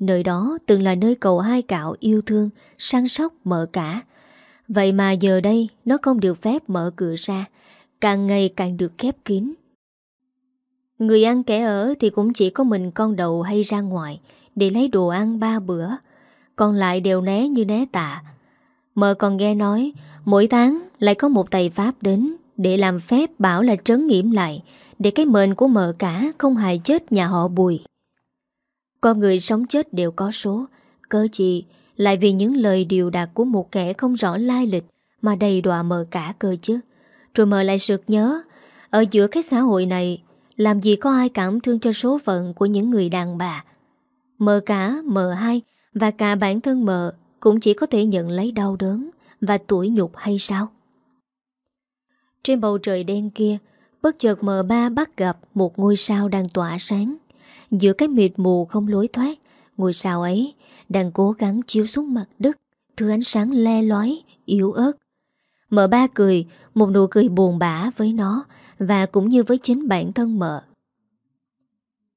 Nơi đó từng là nơi cậu hai cạo yêu thương, Săn sóc, mở cả Vậy mà giờ đây Nó không được phép mở cửa ra, Càng ngày càng được khép kín Người ăn kẻ ở thì cũng chỉ có mình con đầu hay ra ngoài để lấy đồ ăn ba bữa. Còn lại đều né như né tạ. Mợ còn nghe nói mỗi tháng lại có một tài pháp đến để làm phép bảo là trấn nghiệm lại để cái mệnh của mợ cả không hại chết nhà họ bùi. Con người sống chết đều có số, cơ gì lại vì những lời điều đạt của một kẻ không rõ lai lịch mà đầy đọa mờ cả cơ chứ. Rồi mờ lại sực nhớ, ở giữa cái xã hội này làm gì có ai cảm thương cho số phận của những người đàn bà Mờ cả, mờ hai Và cả bản thân mờ Cũng chỉ có thể nhận lấy đau đớn và tuổi nhục hay sao Trên bầu trời đen kia Bất chợt mờ ba bắt gặp Một ngôi sao đang tỏa sáng Giữa cái mịt mù không lối thoát Ngôi sao ấy Đang cố gắng chiếu xuống mặt đất Thứ ánh sáng le lói, yếu ớt Mợ ba cười Một nụ cười buồn bã với nó và cũng như với chính bản thân mợ.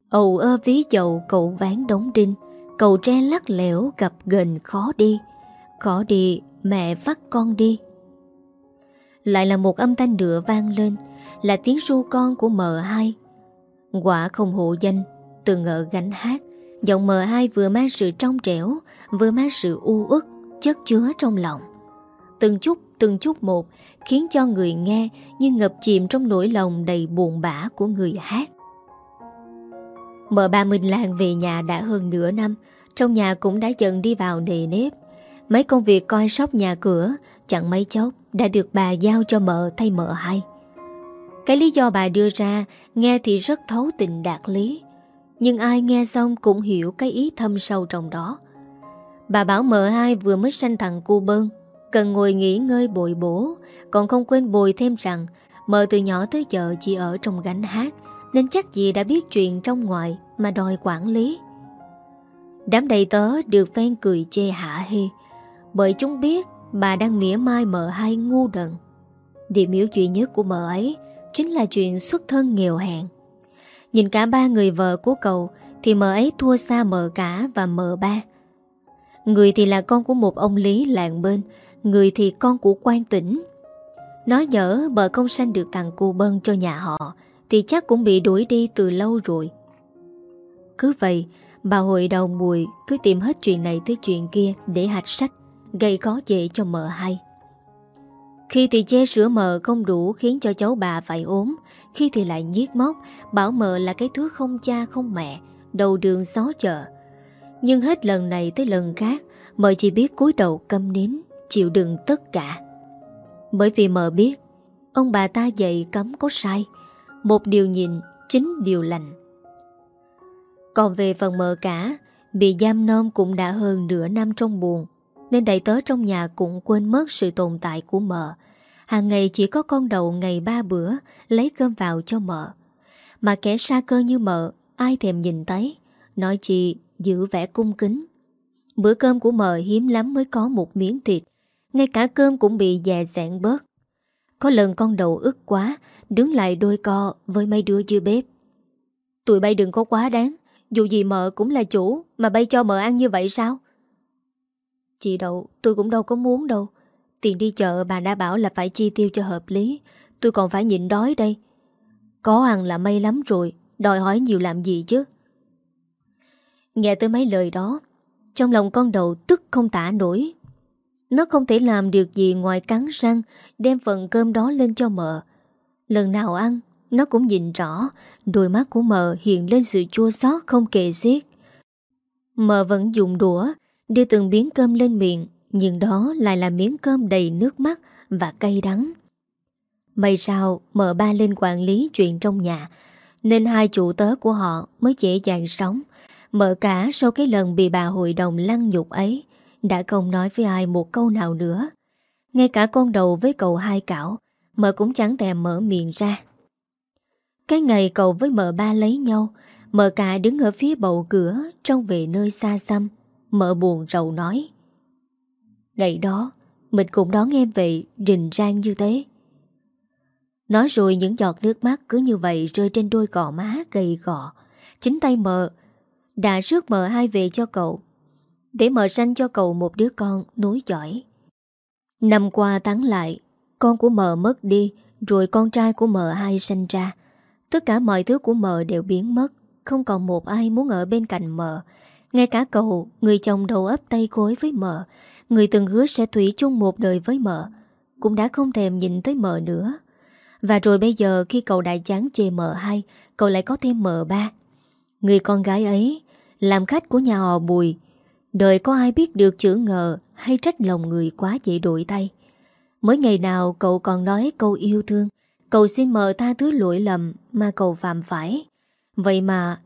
Ầu ơ ví dầu cậu ván đóng đinh, cầu tre lắc lẻo gặp gần khó đi. Khó đi, mẹ vắt con đi. Lại là một âm thanh nữa vang lên, là tiếng ru con của mợ hai. Quả không hộ danh, từng ngỡ gánh hát, giọng mợ hai vừa mang sự trong trẻo, vừa mang sự u ức, chất chứa trong lòng. từng chút từng chút một khiến cho người nghe như ngập chìm trong nỗi lòng đầy buồn bã của người hát. Mợ ba Minh Lan về nhà đã hơn nửa năm, trong nhà cũng đã dần đi vào nề nếp. Mấy công việc coi sóc nhà cửa chẳng mấy chốc đã được bà giao cho mợ thay mợ hai. Cái lý do bà đưa ra nghe thì rất thấu tình đạt lý, nhưng ai nghe xong cũng hiểu cái ý thâm sâu trong đó. Bà bảo mợ hai vừa mới sanh thằng cu bơn, cần ngồi nghỉ ngơi bồi bổ, còn không quên bồi thêm rằng mợ từ nhỏ tới giờ chỉ ở trong gánh hát, nên chắc gì đã biết chuyện trong ngoài mà đòi quản lý. Đám đầy tớ được ven cười chê hạ hê, bởi chúng biết bà đang mỉa mai mợ hai ngu đần. Điểm yếu duy nhất của mợ ấy chính là chuyện xuất thân nghèo hèn. Nhìn cả ba người vợ của cậu thì mợ ấy thua xa mợ cả và mợ ba. Người thì là con của một ông Lý làng bên, người thì con của quan tỉnh. Nói dở bờ không sanh được thằng cu bân cho nhà họ thì chắc cũng bị đuổi đi từ lâu rồi. Cứ vậy, bà hội đầu mùi cứ tìm hết chuyện này tới chuyện kia để hạch sách, gây khó dễ cho mợ hai. Khi thì che sữa mờ không đủ khiến cho cháu bà phải ốm, khi thì lại nhiếc móc, bảo mờ là cái thứ không cha không mẹ, đầu đường xó chợ. Nhưng hết lần này tới lần khác, mờ chỉ biết cúi đầu câm nín, chịu đựng tất cả. Bởi vì mờ biết, ông bà ta dạy cấm có sai, một điều nhìn, chính điều lành. Còn về phần mờ cả, bị giam nom cũng đã hơn nửa năm trong buồn, nên đầy tớ trong nhà cũng quên mất sự tồn tại của mợ. Hàng ngày chỉ có con đầu ngày ba bữa lấy cơm vào cho mợ. Mà kẻ xa cơ như mợ, ai thèm nhìn thấy, nói chị giữ vẻ cung kính. Bữa cơm của mợ hiếm lắm mới có một miếng thịt, ngay cả cơm cũng bị dè dẹn bớt. Có lần con đầu ức quá, đứng lại đôi co với mấy đứa dưới bếp. Tụi bay đừng có quá đáng, dù gì mợ cũng là chủ mà bay cho mợ ăn như vậy sao? Chị Đậu, tôi cũng đâu có muốn đâu. Tiền đi chợ bà đã bảo là phải chi tiêu cho hợp lý. Tôi còn phải nhịn đói đây. Có ăn là may lắm rồi, đòi hỏi nhiều làm gì chứ. Nghe tới mấy lời đó, trong lòng con đầu tức không tả nổi. Nó không thể làm được gì ngoài cắn răng đem phần cơm đó lên cho mợ. Lần nào ăn, nó cũng nhìn rõ, đôi mắt của mợ hiện lên sự chua xót không kề xiết. Mợ vẫn dùng đũa Đưa từng miếng cơm lên miệng, Nhưng đó lại là miếng cơm đầy nước mắt Và cay đắng. May sao mở ba lên quản lý chuyện trong nhà, Nên hai chủ tớ của họ Mới dễ dàng sống. Mở cả sau cái lần bị bà hội đồng lăng nhục ấy, Đã không nói với ai một câu nào nữa. Ngay cả con đầu với cậu hai cảo Mở cũng chẳng thèm mở miệng ra. Cái ngày cậu với mợ ba lấy nhau, Mợ cả đứng ở phía bầu cửa Trong về nơi xa xăm. Mợ buồn rầu nói Ngày đó Mình cũng đón em về rình rang như thế Nói rồi những giọt nước mắt cứ như vậy rơi trên đôi cỏ má gầy gọ. Chính tay mợ đã rước mợ hai về cho cậu. Để mợ sanh cho cậu một đứa con nối giỏi. Năm qua tháng lại, con của mợ mất đi, rồi con trai của mợ hai sanh ra. Tất cả mọi thứ của mợ đều biến mất, không còn một ai muốn ở bên cạnh mợ, ngay cả cậu, người chồng đầu ấp tay gối với mợ, người từng hứa sẽ thủy chung một đời với mợ, cũng đã không thèm nhìn tới mợ nữa. Và rồi bây giờ khi cậu đại chán chê mợ hai, cậu lại có thêm mợ ba. Người con gái ấy, làm khách của nhà họ Bùi, đời có ai biết được chữ ngờ hay trách lòng người quá dễ đổi tay. Mới ngày nào cậu còn nói câu yêu thương, cậu xin mợ tha thứ lỗi lầm mà cậu phạm phải. Vậy mà,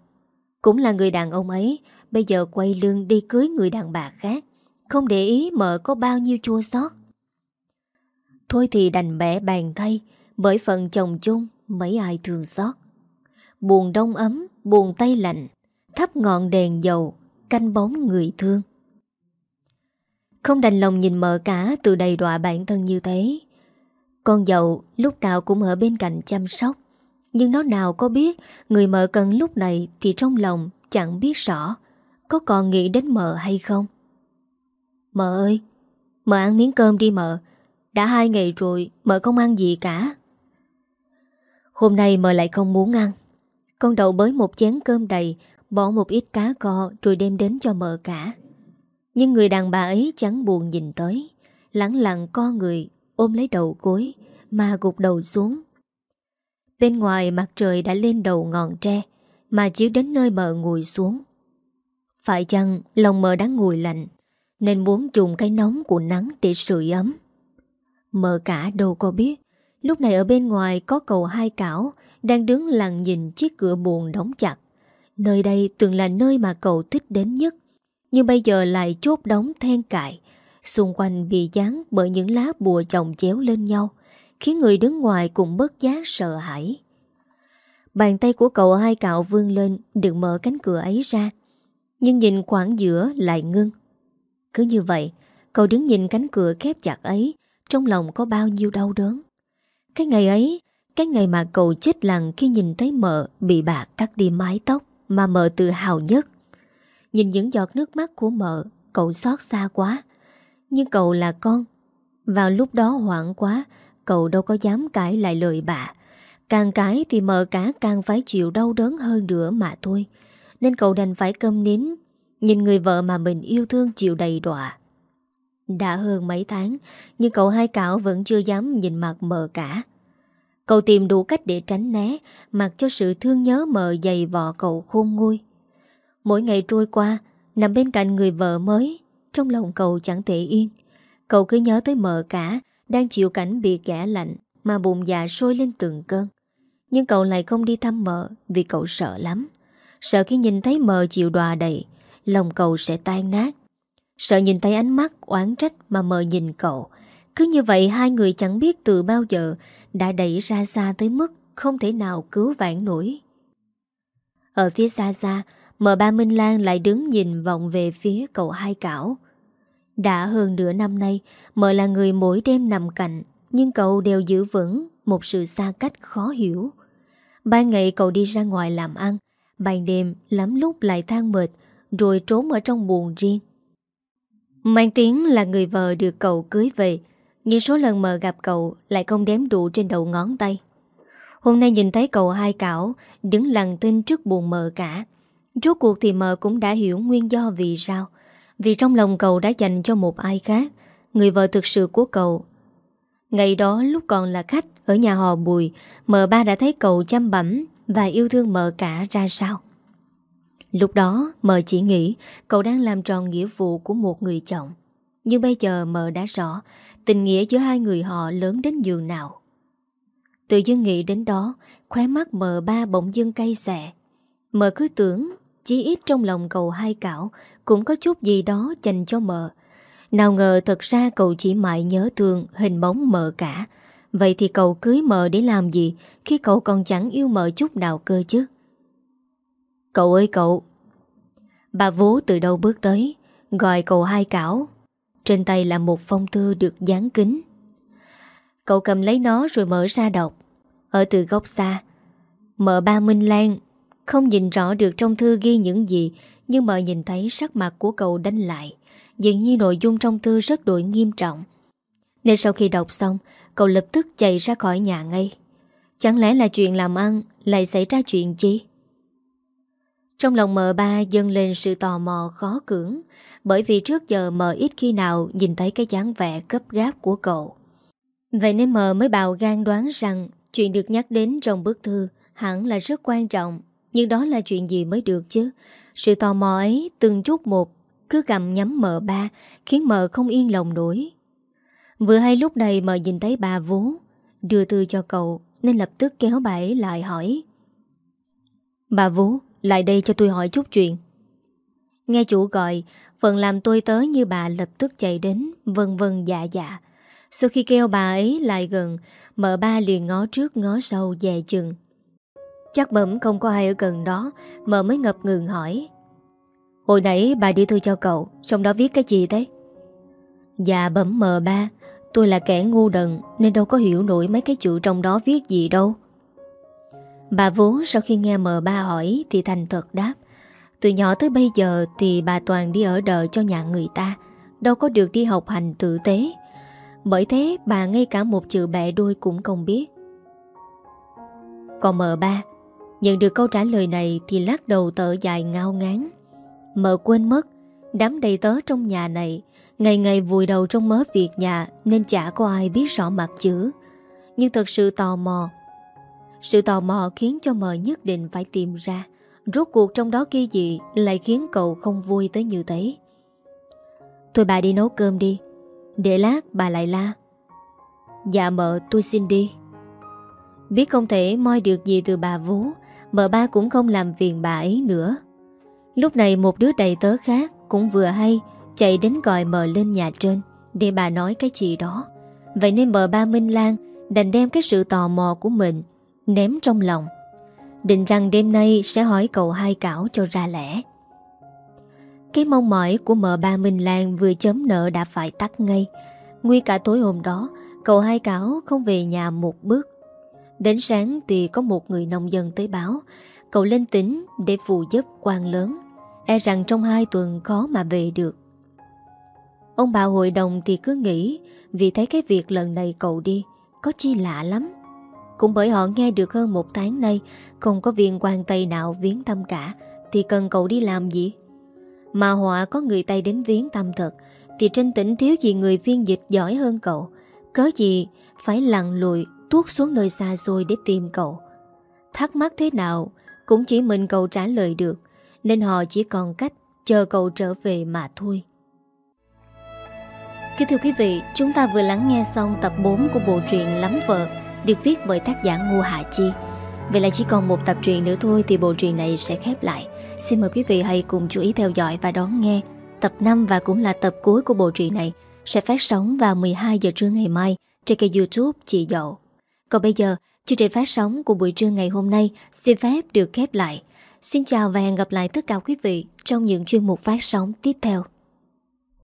cũng là người đàn ông ấy Bây giờ quay lưng đi cưới người đàn bà khác. Không để ý mợ có bao nhiêu chua xót. Thôi thì đành bẻ bàn thay Bởi phần chồng chung Mấy ai thường xót. Buồn đông ấm, buồn tay lạnh Thắp ngọn đèn dầu Canh bóng người thương. Không đành lòng nhìn mợ cả Từ đầy đọa bản thân như thế. Con dậu lúc nào cũng ở bên cạnh chăm sóc Nhưng nó nào có biết Người mợ cần lúc này Thì trong lòng chẳng biết rõ có còn nghĩ đến mợ hay không? Mợ ơi, Mợ ăn miếng cơm đi mợ. Đã hai ngày rồi, mợ không ăn gì cả. Hôm nay mợ lại không muốn ăn. Con đậu bới một chén cơm đầy, Bỏ một ít cá co Rồi đem đến cho mợ cả. Nhưng người đàn bà ấy chẳng buồn nhìn tới. Lặng lặng co người, Ôm lấy đầu gối, Mà gục đầu xuống. Bên ngoài mặt trời đã lên đầu ngọn tre, Mà chiếu đến nơi mờ ngồi xuống. Phải chăng lòng mờ đang ngồi lạnh, Nên muốn dùng cái nóng của nắng để sưởi ấm? Mờ cả đâu có biết. Lúc này ở bên ngoài có cầu hai cảo Đang đứng lặng nhìn chiếc cửa buồn đóng chặt. Nơi đây từng là nơi mà cậu thích đến nhất, Nhưng bây giờ lại chốt đóng then cại Xung quanh bị dán bởi những lá bùa chồng chéo lên nhau, Khiến người đứng ngoài cũng bớt giác sợ hãi. Bàn tay của cậu hai cạo vươn lên Đừng mở cánh cửa ấy ra. Nhưng nhìn khoảng giữa lại ngưng. Cứ như vậy, Cậu đứng nhìn cánh cửa khép chặt ấy, Trong lòng có bao nhiêu đau đớn. Cái ngày ấy, Cái ngày mà cậu chết lặng khi nhìn thấy mợ Bị bà cắt đi mái tóc Mà mợ tự hào nhất. Nhìn những giọt nước mắt của mợ, Cậu xót xa quá. Nhưng cậu là con. Vào lúc đó hoảng quá, Cậu đâu có dám cãi lại lời bà. Càng cãi thì mợ cả càng phải chịu đau đớn hơn nữa mà thôi. Nên cậu đành phải câm nín, Nhìn người vợ mà mình yêu thương chịu đầy đọa. Đã hơn mấy tháng, Nhưng cậu hai cảo vẫn chưa dám nhìn mặt mờ cả. Cậu tìm đủ cách để tránh né, Mặc cho sự thương nhớ mờ dày vò cậu khôn nguôi. Mỗi ngày trôi qua, Nằm bên cạnh người vợ mới, Trong lòng cậu chẳng thể yên. Cậu cứ nhớ tới mờ cả, Đang chịu cảnh bị kẻ lạnh Mà bụng dạ sôi lên từng cơn. Nhưng cậu lại không đi thăm mợ Vì cậu sợ lắm. Sợ khi nhìn thấy mờ chịu đòa đầy, Lòng cậu sẽ tan nát. Sợ nhìn thấy ánh mắt oán trách Mà mờ nhìn cậu. Cứ như vậy hai người chẳng biết từ bao giờ Đã đẩy ra xa tới mức Không thể nào cứu vãn nổi. Ở phía xa xa Mờ ba Minh Lan lại đứng nhìn vọng về phía cậu hai cảo. Đã hơn nửa năm nay, Mờ là người mỗi đêm nằm cạnh, Nhưng cậu đều giữ vững Một sự xa cách khó hiểu. Ban ngày cậu đi ra ngoài làm ăn Ban đêm lắm lúc lại than mệt, Rồi trốn ở trong buồn riêng. Mang tiếng là người vợ được cậu cưới về, Nhưng số lần mờ gặp cậu Lại không đếm đủ trên đầu ngón tay. Hôm nay nhìn thấy cậu hai cảo, Đứng lặng tin trước buồn mờ cả. Rốt cuộc thì mờ cũng đã hiểu nguyên do vì sao, Vì trong lòng cậu đã dành cho một ai khác, Người vợ thực sự của cậu. Ngày đó lúc còn là khách Ở nhà họ Bùi, Mờ ba đã thấy cậu chăm bẩm và yêu thương mờ cả ra sao? Lúc đó mờ chỉ nghĩ Cậu đang làm tròn nghĩa vụ của một người chồng. Nhưng bây giờ mờ đã rõ Tình nghĩa giữa hai người họ lớn đến giường nào. Tự dưng nghĩ đến đó, Khóe mắt mờ ba bỗng dưng cay xẻ Mờ cứ tưởng Chí ít trong lòng cậu hai cảo Cũng có chút gì đó dành cho mờ Nào ngờ thật ra cậu chỉ mãi nhớ thương Hình bóng mờ cả. Vậy thì cậu cưới mờ để làm gì, Khi cậu còn chẳng yêu mờ chút nào cơ chứ? Cậu ơi cậu. Bà vú từ đâu bước tới, Gọi cậu hai cảo. Trên tay là một phong thư được dán kính Cậu cầm lấy nó rồi mở ra đọc. Ở từ góc xa, Mợ ba Minh Lan. Không nhìn rõ được trong thư ghi những gì, Nhưng mợ nhìn thấy sắc mặt của cậu đánh lại. Dường như nội dung trong thư rất đổi nghiêm trọng. Nên sau khi đọc xong Cậu lập tức chạy ra khỏi nhà ngay. Chẳng lẽ là chuyện làm ăn Lại xảy ra chuyện chi Trong lòng mợ ba dâng lên sự tò mò khó cưỡng, Bởi vì trước giờ mợ ít khi nào Nhìn thấy cái dáng vẻ cấp gáp của cậu. Vậy nên mợ mới bào gan đoán rằng Chuyện được nhắc đến trong bức thư Hẳn là rất quan trọng, Nhưng đó là chuyện gì mới được chứ? Sự tò mò ấy từng chút một Cứ cầm nhắm mợ ba, Khiến mợ không yên lòng nổi. Vừa hay lúc này mợ nhìn thấy bà vú, Đưa thư cho cậu, Nên lập tức kéo bà ấy lại hỏi. Bà vú, Lại đây cho tôi hỏi chút chuyện. Nghe chủ gọi, Phần làm tôi tới như bà lập tức chạy đến, Vân vân dạ dạ. Sau khi kêu bà ấy lại gần Mợ ba liền ngó trước ngó sau dè chừng. Chắc bẩm không có ai ở gần đó Mợ mới ngập ngừng hỏi. Hồi nãy bà đi thư cho cậu, Trong đó viết cái gì thế? Dạ bẩm mờ ba Tôi là kẻ ngu đần, Nên đâu có hiểu nổi mấy cái chữ trong đó viết gì đâu. Bà vú sau khi nghe mờ ba hỏi Thì thành thật đáp, Từ nhỏ tới bây giờ Thì bà toàn đi ở đợi cho nhà người ta, Đâu có được đi học hành tử tế. Bởi thế bà ngay cả một chữ bẻ đôi cũng không biết. Còn mờ ba, Nhận được câu trả lời này Thì lắc đầu tợ dài ngao ngán. Mờ quên mất, Đám đầy tớ trong nhà này Ngày ngày vùi đầu trong mớ việc nhà, Nên chả có ai biết rõ mặt chữ. Nhưng thật sự tò mò. Sự tò mò khiến cho mờ nhất định phải tìm ra. Rốt cuộc trong đó kia gì Lại khiến cậu không vui tới như thế. Thôi bà đi nấu cơm đi. Để lát bà lại la. Dạ mợ, tôi xin đi. Biết không thể moi được gì từ bà vú, Mợ ba cũng không làm phiền bà ấy nữa. Lúc này một đứa đầy tớ khác Cũng vừa hay Chạy đến gọi mờ lên nhà trên, Để bà nói cái gì đó. Vậy nên mờ ba Minh Lan Đành đem cái sự tò mò của mình Ném trong lòng. Định rằng đêm nay sẽ hỏi cậu hai cảo cho ra lẽ. Cái mong mỏi của mờ ba Minh Lan Vừa chấm nợ đã phải tắt ngay. Nguy cả tối hôm đó, Cậu hai cảo không về nhà một bước. Đến sáng thì có một người nông dân tới báo, Cậu lên tỉnh để phụ giúp quan lớn. E rằng trong hai tuần khó mà về được. Ông bà hội đồng thì cứ nghĩ, Vì thấy cái việc lần này cậu đi, Có chi lạ lắm. Cũng bởi họ nghe được hơn một tháng nay, Không có viên quan Tây nào viếng thăm cả, Thì cần cậu đi làm gì? Mà họa có người Tây đến viếng thăm thật, Thì trên tỉnh thiếu gì người viên dịch giỏi hơn cậu. Cớ gì phải lặn lùi, tuốt xuống nơi xa xôi để tìm cậu? Thắc mắc thế nào Cũng chỉ mình cậu trả lời được, Nên họ chỉ còn cách chờ cậu trở về mà thôi. Kính thưa quý vị, chúng ta vừa lắng nghe xong tập 4 của bộ truyện Lắm Vợ được viết bởi tác giả Ngô Hạ Chi. Vậy là chỉ còn một tập truyện nữa thôi thì bộ truyện này sẽ khép lại. Xin mời quý vị hãy cùng chú ý theo dõi và đón nghe tập 5 và cũng là tập cuối của bộ truyện này sẽ phát sóng vào 12 giờ trưa ngày mai trên kênh youtube Chị Dậu. Còn bây giờ, chương trình phát sóng của buổi trưa ngày hôm nay xin phép được khép lại. Xin chào và hẹn gặp lại tất cả quý vị trong những chuyên mục phát sóng tiếp theo.